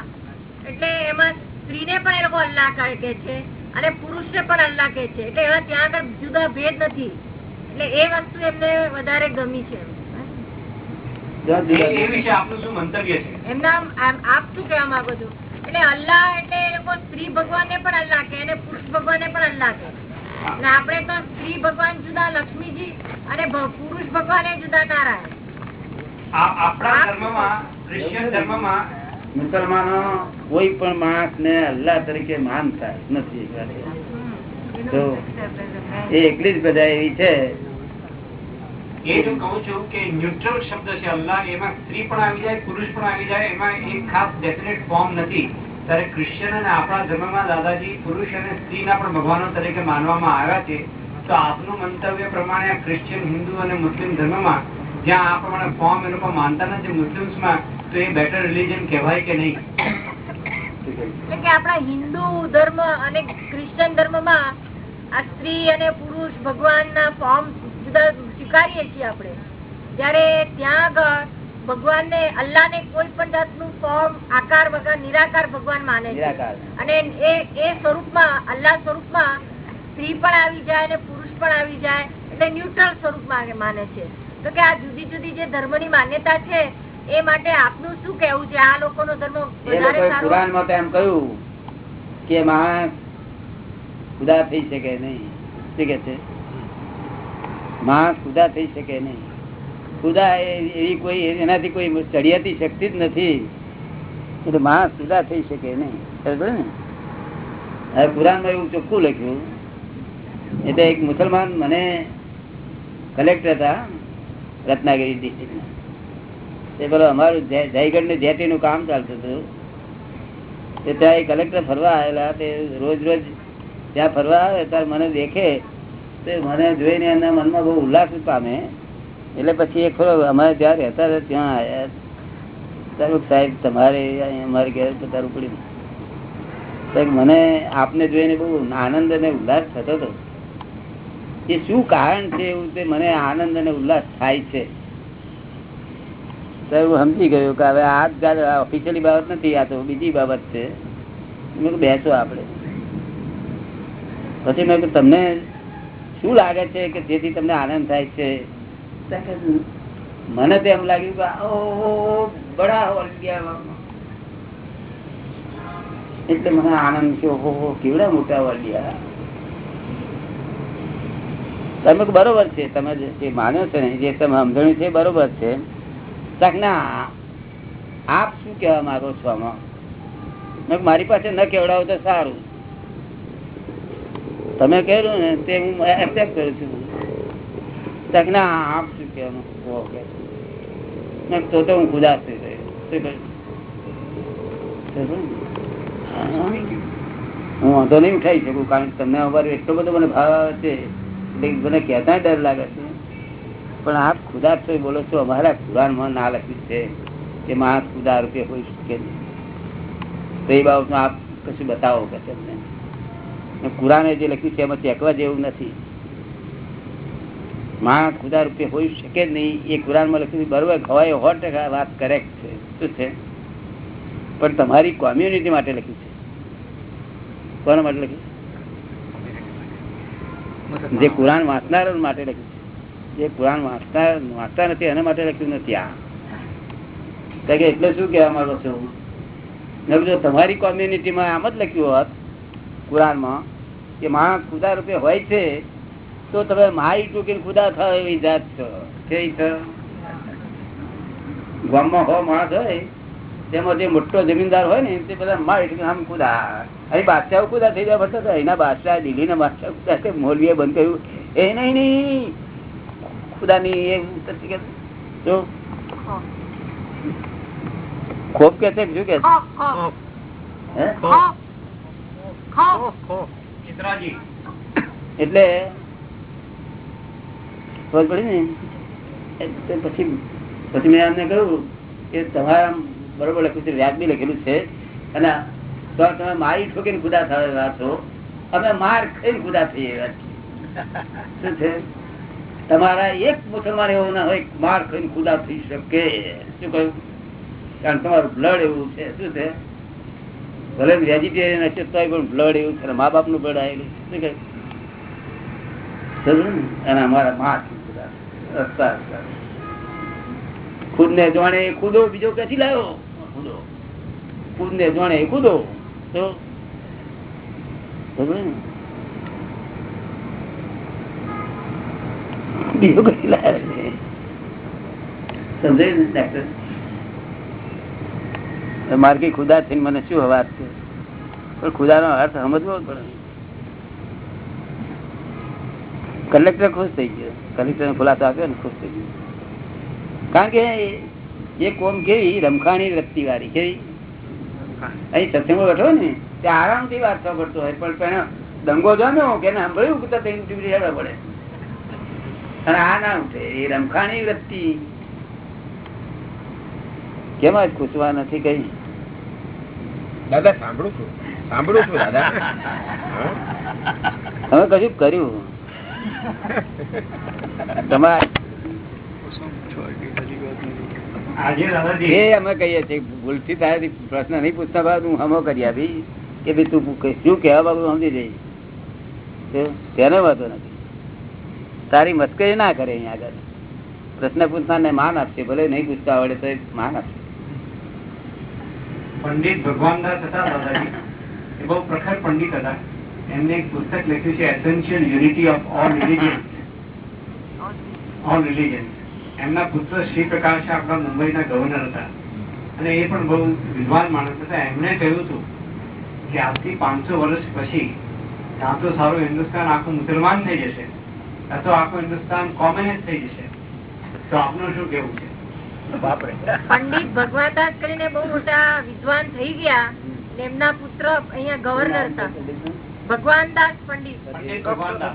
એટલે એમાં સ્ત્રીને પણ એ લોકો અલ્લાહ કહે છે અને પુરુષને પણ અલ્લાહ કહે છે. એટલે એવા ત્યાં આગળ જુદા ભેદ નથી. એટલે એ વસ્તુ એમને વધારે ગમી છે. જો એ જુદા એ વિશે આપનું શું મંતવ્ય છે? એમના આમ- આપ શું કહેવા માંગો છો? એટલે અલ્લાહ એટલે એ લોકો સ્ત્રી ભગવાન ને પણ અલ્લાહ કે અને પુરુષ ભગવાન ને પણ અલ્લાહ કે અને આપણે તો સ્ત્રી ભગવાન જુદા લક્ષ્મીજી અને પુરુષ ભગવાન એ જુદા નારાયણ આપણા ધર્મમાં ક્રિશ્ચિયન ધર્મમાં મુસલમાનો કોઈ પણ માણસ ને અલ્લાહ તરીકે માનતા નથી. તો એ એકલી જ બધા એવી છે. એ જો કહું છું કે ન્યુટ્રલ શબ્દ છે અલ્લાહ એમાં સ્ત્રી પણ આવી જાય પુરુષ પણ આવી જાય એમાં એક ખાસ ડેફિનેટ ફોર્મ નથી. ત્યારે ક્રિશ્ચિયન અને આપણા ધર્મમાં દાદાજી પુરુષ અને સ્ત્રીના પણ ભગવાનો તરીકે માનવામાં આવ્યા છે. તો આપનું મંતવ્ય પ્રમાણે આ ક્રિશ્ચિયન હિન્દુ અને મુસ્લિમ ધર્મમાં જ્યાં આ પ્રમાણે ફોર્મ એ લોકો માનતા નથી મુસ્લિમ્સમાં તો એ બેટર રિલીજન કહેવાય કે નહીં? એટલે કે આપણા હિન્દુ ધર્મ અને ક્રિશ્ચિયન ધર્મમાં આ સ્ત્રી અને પુરુષ ભગવાનના ફોર્મ જુદા સ્વીકારીએ છીએ આપણે. જયારે ત્યાં આગળ ભગવાનને અલ્લાહને કોઈ પણ જાતનું ફોર્મ આકાર વગર નિરાકાર ભગવાન માને છે. અને એ એ સ્વરૂપમાં અલ્લાહ સ્વરૂપમાં સ્ત્રી પણ આવી જાય અને પુરુષ પણ આવી જાય એટલે ન્યુટ્રલ સ્વરૂપમાં માને છે. તો કે આ જુદી જુદી જે ધર્મની માન્યતા છે એ માટે આપનું શું કેવું છે? આ લોકોનો ધર્મ સારો કુરાનમાં એમ કહ્યું કે માણસ ખુદા થઈ શકે નહીં. શું કે છે? માણસ ખુદા થઈ શકે નહીં. ખુદા એવી કોઈ એનાથી કોઈ ચડિયાતી શક્તિ જ નથી. એટલે માણસ ખુદા થઈ શકે નહીં. ને? હવે કુરાનમાં એવું ચોખ્ખું લખ્યું. એટલે એક મુસલમાન મને કલેક્ટર હતા, રત્નાગીરી ડિસ્ટ્રિક્ટના એ પેલો અમારું જય- જયગઢ ને જેટી નું કામ ચાલતું હતું તે ત્યાં કલેક્ટર ફરવા આવેલા, તે રોજ રોજ ત્યાં ફરવા આવે, ત્યારે મને દેખે, તે મને જોઈને એના મનમાં બહુ ઉલ્લાસ પામે. એટલે પછી એક ફરો અમારે ત્યાં રહેતા હતા ત્યાં આવ્યા તારું સાહેબ, તમારે અમારે ઘેર તારું પડી મને આપને જોઈને બહુ આનંદ અને ઉલ્લાસ થતો હતો. એ શું કારણ છે એવું તે મને આનંદ અને ઉલ્લાસ થાય છે. હું સમજી ગયું કે હવે આ ઓફિશિયલી બાબત નથી, આ તો બીજી બાબત છે. બેસો આપણે. પછી મેં તમને શું લાગે છે કે જેથી તમને આનંદ થાય છે? મને તો એમ લાગ્યું કે ઓ બડા વળગ્યા એટલે મને આનંદ થયો ઓહો કેવડા મોટા વળગ્યા. તમે બરોબર છે તમે જે માન્યો છે ને જે તમે સમજણ્યું છે બરોબર છે. કાંક ના આપ શું કહેવા માંગો છો આમાં? મારી પાસે ન કેવડાવો તો સારું. તમે કહ્યું ને તે હું એક્સેપ્ટ કરું છું. ના આપ શું કહેવાનું. તો તો હું ખુદા થઈ? હા. વાંધો નહીં ઉઠાઈ શકું, કારણ કે તમને અમારો એટલો બધો મને ભાવ આવે છે મને કહેતા ડર લાગે છે. પણ આપ ખુદા છો બોલો છો, અમારા કુરાનમાં ના લખ્યું છે કે માણસ ખુદા રૂપે હોઈ શકે નહીં. તો એ બાબતમાં આપ કશું બતાવો કે છે અમને ને કુરાને જે લખ્યું છે એમાં ચેકવા જેવું નથી. માણસ ખુદા રૂપે હોઈ શકે નહીં. એ કુરાનમાં લખ્યું બરોબર ખવાય સો ટકા વાત કરેક્ટ છે. શું છે? પણ તમારી કોમ્યુનિટી માટે લખ્યું છે. કોના માટે લખ્યું? જે કુરાન વાંચનાર માટે લખ્યું છે. જે કુરાન વાંચનાર વાંચતા નથી, એના માટે લખ્યું નથી આ. કે એટલે શું કહેવા માંગો છો? હું તમારી કોમ્યુનિટીમાં આમ જ લખ્યું હોત કુરાનમાં કે માણસ ખુદા રૂપે હોય છે તો તમે મારી ટૂંકીને ખુદા થાવ એવી જાત છો. કેવી છો? ગામમાં હો માણસ હોય તેમાં જે મોટો જમીનદાર હોય ને તે બધા મારી આમ ખુદા. અહીં બાદશાહ ખુદા થઈ જાય પડતા એના બાદશાહ દિલ્હીના બાદશાહ ખુદા છે મોલવીએ બંધ કર્યું. એ નહીં નહીં. ખુદાની એ જો. ખોપ કે છે શું કે છે? ખોફ, ખોફ, હે? ખોફ, ખોફ. ચિત્રાજી એટલે ખબર પડી ને? પછી પછી મેં એમને કહ્યું કે તમારા બરોબર લખ્યું છે વ્યાજબી લખેલું છે. અને તો તમે મારી ઠોકીને ખુદા થયેલા છો. અમે માર ખાઈને ખુદા થઈ. શું છે? તમારા એક મુસલમાન એવો ના હોય માર ખાઈને ખુદા થઈ શકે. શું કહ્યું? કારણ તમારું બ્લડ એવું છે. શું છે? ભલે વેજીટેરિયન હશે તો પણ બ્લડ એવું છે મા બાપનું બ્લડ આવેલું શું અને અમારા માં ખુદ ને જોણે ખુદો, બીજો ક્યાંથી લાવ્યો? ખુદો. ખુદ. ને જોણે ખુદો બીજો ક્યાંથી લાવ્યો? સમજાય ને ડાક્ટર મારે કઈ ખુદા થઈને મને શું વાત છે? પણ ખુદાનો અર્થ સમજવો જ પડે. કલેક્ટર ખુશ થઈ ગયો. કલેક્ટર ખુલાસો આપ્યો ને ખુશ થઈ ગયો. કારણ કે એ કોમ કેવી? રમખાણી વૃત્તિ વાળી કેવી? અહીં સત્સંગમાં બેઠો ને તે આરામથી વાત પડતો હોય, પણ પેલા દંગો જમ્યો કે સાંભળ્યું કે તેની પડે? અને આ ના ઉઠે. એ રમખાણી વૃત્તિ કેમ જ ખુશવા નથી કઈ? દાદા સાંભળું છું. સાંભળું છું દાદા. અમે કશું કર્યું. તમારે આજે દાદાજી એ અમે કહીએ છીએ ભૂલથી તારાથી પ્રશ્ન નહીં પૂછતા બાદ હું હમો કરી આપી કે ભાઈ તું શું કહેવા બાબુ સમજી જઈ તેનો વાંધો નથી. તારી મસ્કરી ના કરે અહીંયા આગળ. પ્રશ્ન પૂછનારને માન આપશે ભલે નહીં પૂછતા આવડે તો માન આપશે. પંડિત ભગવાનદાસ હતા દાદાજી. એ બહુ પ્રખર પંડિત હતા. એમને એક પુસ્તક લખ્યું છે essential unity of all religions all religions એમના પુત્ર શ્રી પ્રકાશ આપણા મુંબઈના ગવર્નર હતા. અને એ પણ બહુ વિદ્વાન માણસ હતા. એમણે કહ્યું હતું કે આજથી પાંચસો વર્ષ પછી કાં તો સારું હિન્દુસ્તાન આખું મુસલમાન થઈ જશે, કાં તો આખું હિન્દુસ્તાન કોમ્યુનિસ્ટ થઈ જશે. તો આપનું શું કેવું છે? પંડિત ભગવાદાસ કરીને બહુ મોટા વિદ્વાન થઈ ગયા એમના પુત્ર અહિયાં ગવર્નર હતા. ભગવાનદાસ પંડિત. પંડિત ભગવાનદાસ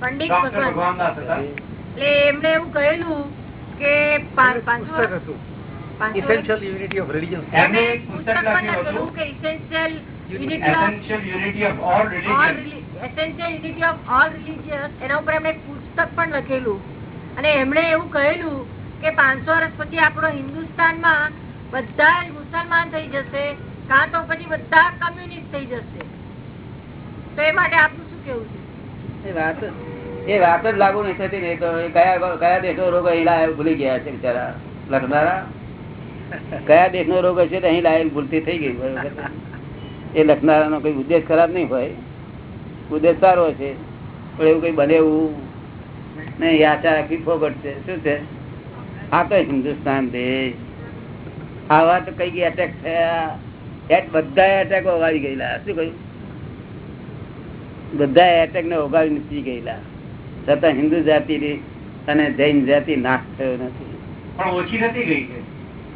ભગવાન. ભગવાનદાસ એટલે એમને એવું કહેલું કે એમને પુસ્તક લખ્યું યુનિટી ઓફ ઓલ રિલિજન એના ઉપર એમણે પુસ્તક પણ લખેલું. અને એમણે એવું કહેલું કે પાંચસો વર્ષ પછી આપણો હિન્દુસ્તાનમાં બધા મુસલમાન થઈ જશે, કાં તો પછી બધા કમ્યુનિસ્ટ થઈ જશે. તો એ માટે આપનું શું કેવું છે? એ વાત જ લાગુ નહીં થતી નહીં તો કયા કયા દેશો રોગ અહીં ભૂલી ગયા છે બિચારા, લખનારા? કયા દેશનો રોગ હશે અહીં લાયેલ ભૂલતી થઈ ગઈ. એ લખનારાનો કોઈ ઉદ્દેશ ખરાબ નહીં હોય. ઉદ્દેશ સારો છે, પણ એવું કઈ બને એવું નહીં આશા રાખી ફોગટ છે. શું છે? આ તો હિન્દુસ્તાન દેશ. આવા તો કઈ એટેક થયા? એટ બધા એટેકો ઓગાળી ગયેલા. શું કહ્યું? બધા એટેક ને ઓગાવી નથી ગયેલા. છતાં હિન્દુ જાતિ અને જૈન જાતિ નાશ થયો નથી. પણ ઓછી નથી ગઈ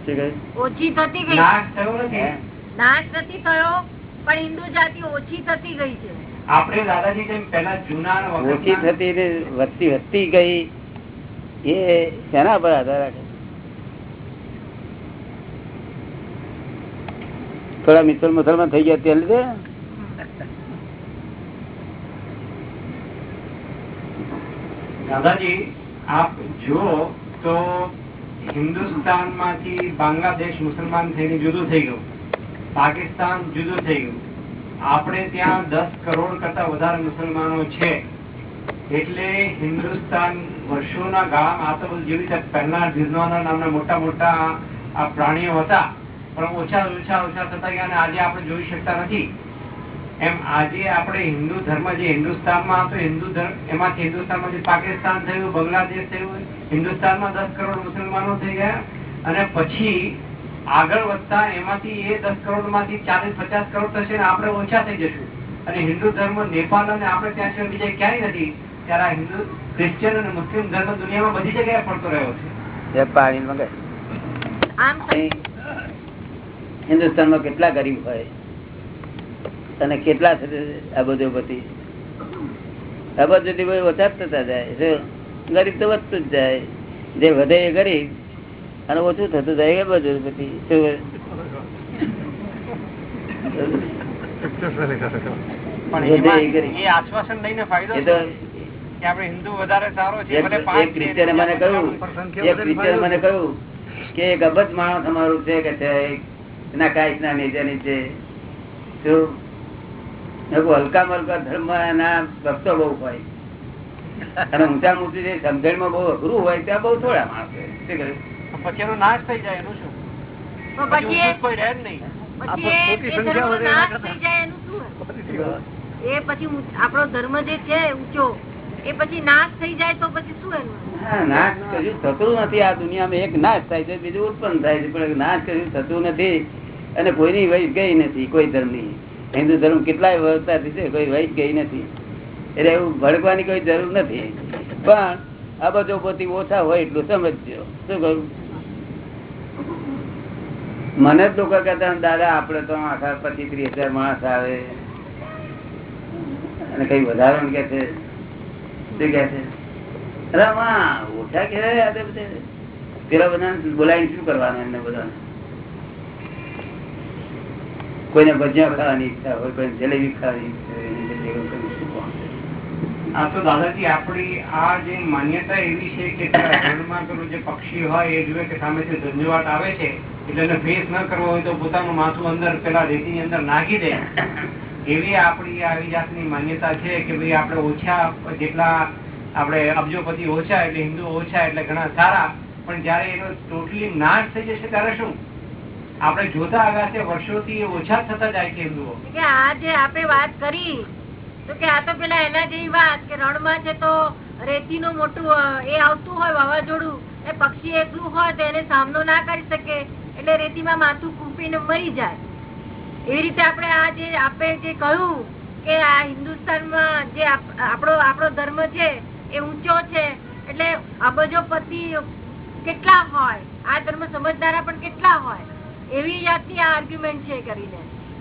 છે. ઓછી થતી ગઈ. નાશ થયો નથી. નાશ નથી થયો પણ હિન્દુ જાતિ ઓછી થતી ગઈ છે. આપણે દાદાજી જેમ પેલા જૂના ઓછી થતી વધતી વધતી ગઈ. એ શેના પર આધાર રાખે? થોડા મિસલ મુસલમાન થઈ ગયા તે લીધે? દાદાજી, આપ જુઓ તો હિન્દુસ્તાનમાંથી બાંગ્લાદેશ મુસલમાન થઈને જુદું થઈ ગયું. પાકિસ્તાન જુદું થઈ ગયું. આપણે ત્યાં દસ કરોડ કરતા વધારે મુસલમાનો છે. એટલે હિન્દુસ્તાન વર્ષોના ગાળામાં આ તો જેવી રીતે પહેલા જીર્ણોના નામના મોટા મોટા આ પ્રાણીઓ હતા, પણ ઓછા ઓછા ઓછા થતા ગયા અને આજે આપણે જોઈ શકતા નથી. એમ આજે આપણે હિન્દુ ધર્મ જે હિન્દુસ્તાનમાં હતો હિન્દુ ધર્મ, એમાંથી હિન્દુસ્તાનમાંથી પાકિસ્તાન થયું, બાંગ્લાદેશ થયું, હિન્દુસ્તાનમાં દસ કરોડ મુસલમાનો થઈ ગયા અને પછી આગળ વધતા એમાંથી એ દસ કરોડમાંથી ચાલીસ, પચાસ કરોડ થશે ને આપણે ઓછા થઈ જશું. અને હિન્દુ ધર્મ નેપાલ અને આપણે ત્યાં સિવાય બીજા ક્યાંય નથી. ત્યારે હિન્દુ ક્રિશ્ચિયન અને મુસ્લિમ ધર્મ દુનિયામાં બધી જગ્યાએ પડતો રહ્યો છે. એ પાણી મંગે આમ થઈ- હિન્દુસ્તાનમાં કેટલા ગરીબ હોય અને કેટલા છે અબજોપતિ અબજોપતિ ભાઈ ઓછા થતા જાય. ગરીબ તો વધતું જ જાય. જે વધે એ ગરીબ અને ઓછું થતું જાય એ અબજોપતિ શું પણ એ આશ્વાસન લઈને ફાયદો કે આપણે હિન્દુ વધારે સારો છે છે, ક્રિશ્ચિયને મને કહ્યું એક ક્રિશ્ચિયન મને કહ્યું કે એક અબજ માણસ અમારું છે કે છે એના કાંઈ ના નીચે નીચે. શું હલકા મલકા ધર્મ એના ભક્તો બહુ હોય. અને ઊંચા ઊંચી જે સમજણમાં બહુ અઘરું હોય ત્યાં બહુ થોડા માણસ હોય. શું કહ્યું? પછી એનો નાશ થઈ જાય એનું શું? પછી પછી એ- કોઈ રહે જ નહીં. પછી એ- એ ધર્મનો નાશ થઈ જાય એનું શું? એ પછી ઊંચ- આપણો ધર્મ જે છે ઊંચો એ પછી નાશ થઈ જાય તો પછી શું એનું? નાશ કશું થતું નથી આ દુનિયામાં. એક નાશ થાય છે, બીજું ઉત્પન્ન થાય છે. પણ નાશ કશું થતું નથી અને કોઈની વૈશ ગઈ નથી, કોઈ ધર્મની. હિન્દુ ધર્મ કેટલાય વર્ષથી છે, કોઈ વૈશ ગઈ નથી. એટલે એવું ભડકવાની કોઈ જરૂર નથી. પણ આ બધો પોતી ઓછા હોય એટલું સમજજો. શું કરું મને જ લોકો કહેતા દાદા આપડે તો આખા પચીસ ત્રીસ હજાર માણસ આવે. અને કઈ વધારો કે છે. બોલાવીને શું કરવાનું એમને બધા કોઈને ભજીયા ખાવાની ઈચ્છા હોય, કોઈને જલેબી ખાવાની? આ તો દાદાજી, આપણી આ જે માન્યતા એવી છે કે પક્ષી હોય, એ જુએ કે સામેથી ઝંઝવાટ આવે છે, એટલે એને ફેસ ન કરવો હોય તો પોતાનું માથું અંદર પેલા રેતીની અંદર નાખી દે. એવી આપણી આવી જાતની માન્યતા છે કે ભાઈ આપણે ઓછા જેટલા આપણે અબજોપતિ ઓછા એટલે હિન્દુ ઓછા એટલે ઘણા સારા, પણ જયારે એનો ટોટલી નાશ થઈ જશે ત્યારે શું? આપણે જોતા આવ્યા વર્ષોથી ઓછા થતા જાય છે હિન્દુઓ. આ જે આપણે વાત કરી, તો કે આ તો પેલા એના જેવી વાત કે રણમાં છે તો રેતી નું મોટું એ આવતું હોય વાવાઝોડું, એ પક્ષી એકલું હોય તો એને સામનો ના કરી શકે, એટલે રેતીમાં માથું કૂપીને મરી જાય. એવી રીતે આપણે આ જે આપે જે કહ્યું કે આ હિન્દુસ્તાનમાં જે આપણો આપણો ધર્મ છે એ ઊંચો છે એટલે અબજોપતિ કેટલા હોય? આ ધર્મ સમજનારા પણ કેટલા હોય? એવી જાતની આ આર્ગ્યુમેન્ટ છે કરીને.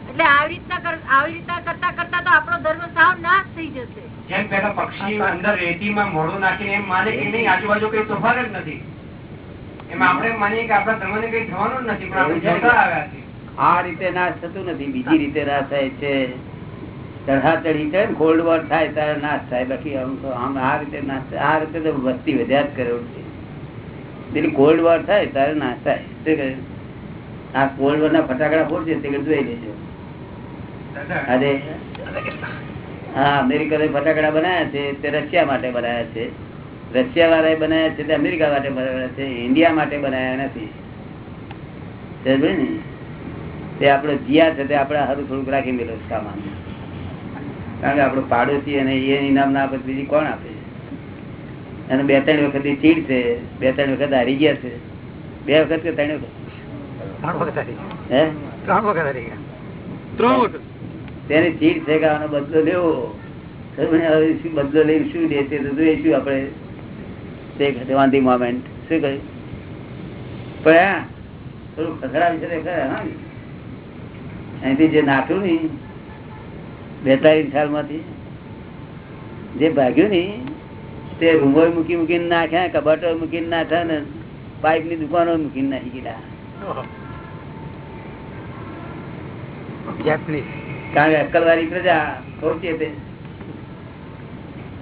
એટલે આવી રીતના આવી રીતના કરતા કરતા તો આપણો ધર્મ સાવ નાશ થઈ જશે. જેમ પેલા પક્ષી અંદર રેતીમાં મોડું નાખીને એમ માને કે નહીં આજુબાજુ કઈ તોફાન જ નથી. એમાં આપણે માનીએ કે આપણા ધર્મને કઈ થવાનું જ નથી પણ આપણે જતા આવ્યા છીએ. આ રીતે નાશ થતું નથી, બીજી રીતે નાશ થાય છે. ચઢા છે કોલ્ડ વોર થાય ત્યારે નાશ થાય. બાકી આમ તો આમ આ રીતે નાશ આ રીતે તો વસ્તી વધ્યા જ કરે છે પેલી કોલ્ડ વોર થાય ત્યારે નાશ થાય. તે કહે? આ કોલ્ડ વોર ફટાકડા ફોડશે તે જોઈ લેજો અરે, હા અમેરિકા ફટાકડા બનાવ્યા છે, તે રશિયા માટે બનાવ્યા છે. રશિયા વાળાએ બનાવ્યા છે, તે અમેરિકા માટે બનાવ્યા છે, ઇન્ડિયા માટે બનાવ્યા નથી. ને? તે આપણે જીયા છે તે આપણે સારું થોડુંક રાખી મેલો સામાન કારણ કે આપડો પાડોશી અને એ ઇનામ ના આપે બીજી કોણ આપે? અને બે ત્રણ વખત એ ચીડ છે બે ત્રણ વખત હારી ગયા છે. બે વખત કે ત્રણ વખત? હે? ત્રણ વખત તેની ચીડ છે કે આનો બદલો લેવો? તો હવે શું બદલો લઈને શું લે તે જોઈશું આપણે? તે વખતે વાંધી મોમેન્ટ. શું કહ્યું? પણ હા થોડું ખસડાવી છે ખરા, હા. અહીંથી જે નાખ્યું ને બેતાલીસ સાલમાંથી જે ભાગ્યું ને તે રૂમો મૂકી મૂકીને નાખ્યા કબાટો મૂકીને નાખ્યા ને પાઇપની દુકાનો મૂકીને નાખી ગયા કારણ કે અક્કલવારી પ્રજા બહુ ચેતે.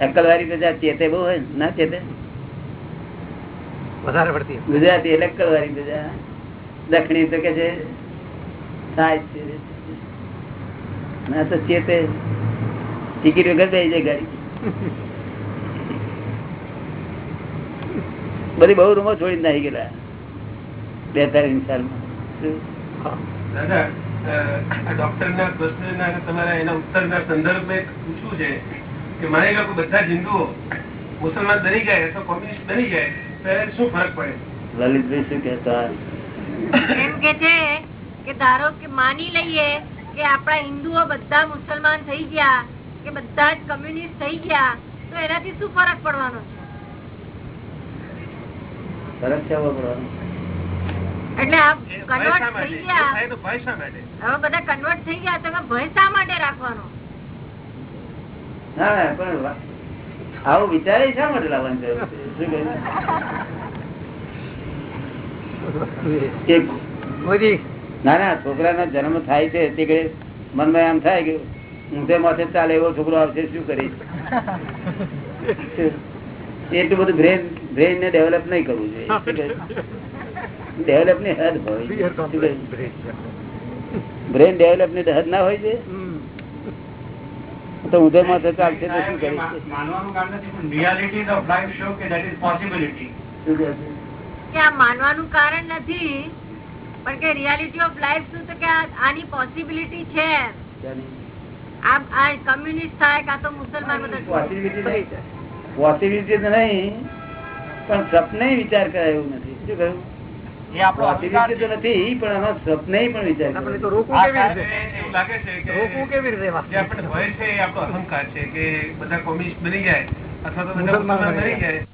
અક્કલવારી પ્રજા ચેતે બહુ હોય ના ચેતે? વધારે પડતી. ગુજરાતી એટલે અક્કલવારી પ્રજા. દક્ષિણી તો કે છે સાહેબ છે. તો ચેતે ટિકિટ વગર બેસી જાય ગાડી. બધી બહુ રૂમો છોડી નાખી ગયેલા. બેતાલીસ સાલમાં. દાદા ડોક્ટર ના પ્રશ્ન ના તમારા એના ઉત્તર ના સંદર્ભમાં એક પૂછવું છે કે મારે લોકો બધા જ હિન્દુઓ મુસલમાન બની જાય તો કોમ્યુનિસ્ટ બની જાય તો શું ફરક પડે? લલિતભાઈ શું કેતા એમ કે છે કે ધારો કે માની લઈએ કે આપણા હિન્દુઓ બધા મુસલમાન થઈ ગયા કે બધા જ કમ્યુનિસ્ટ થઈ ગયા તો એનાથી શું ફરક પડવાનો છે? ફરક એટલે કન્વર્ટ થઈ ગયા. થાય ભય શા માટે? હવે બધા કન્વર્ટ થઈ ગયા તો ભય શા માટે રાખવાનો? ના ના, પણ આવું વિચારે શા માટે લાવવાની છે? ના ના છોકરાનો જન્મ થાય છે તે ઘડી મનમાં એમ થાય કે ઊંધે માથે ચાલે એવો છોકરો આવશે શું કરી? એટલું બધું બ્રેન બ્રેન ને ડેવલપ નહીં કરવું જોઈએ. ડેવલપની હદ હોય. બ્રેન ડેવલપની હદ ના હોય છે? તો ઊંધે માથે ચાલશે તો શું કરીશ માનવાનું કારણ નથી પણ કે રિયાલિટી ઓફ લાઈફ શું છે કે આની પોસિબિલિટી છે? ત્યાંની આ આ કમ્યુનિસ્ટ થાય કાં તો મુસલમાન પોસિબિલિટી નહીં પોસિબિલિટી તો નહીં પણ સપને વિચાર કરાય એવું નથી. શું કહ્યું? એ આપણો અધિકાર તો નથી પણ એમાં સપને પણ વિચાર રોકવું કેવી રીતે? છે રોકવું કેવી રીતે એમાં? આપણે ભય છે આપણો અહંકાર છે કે બધા કોમ્યુનિસ્ટ બની જાય અથવા તો બધા બની જાય.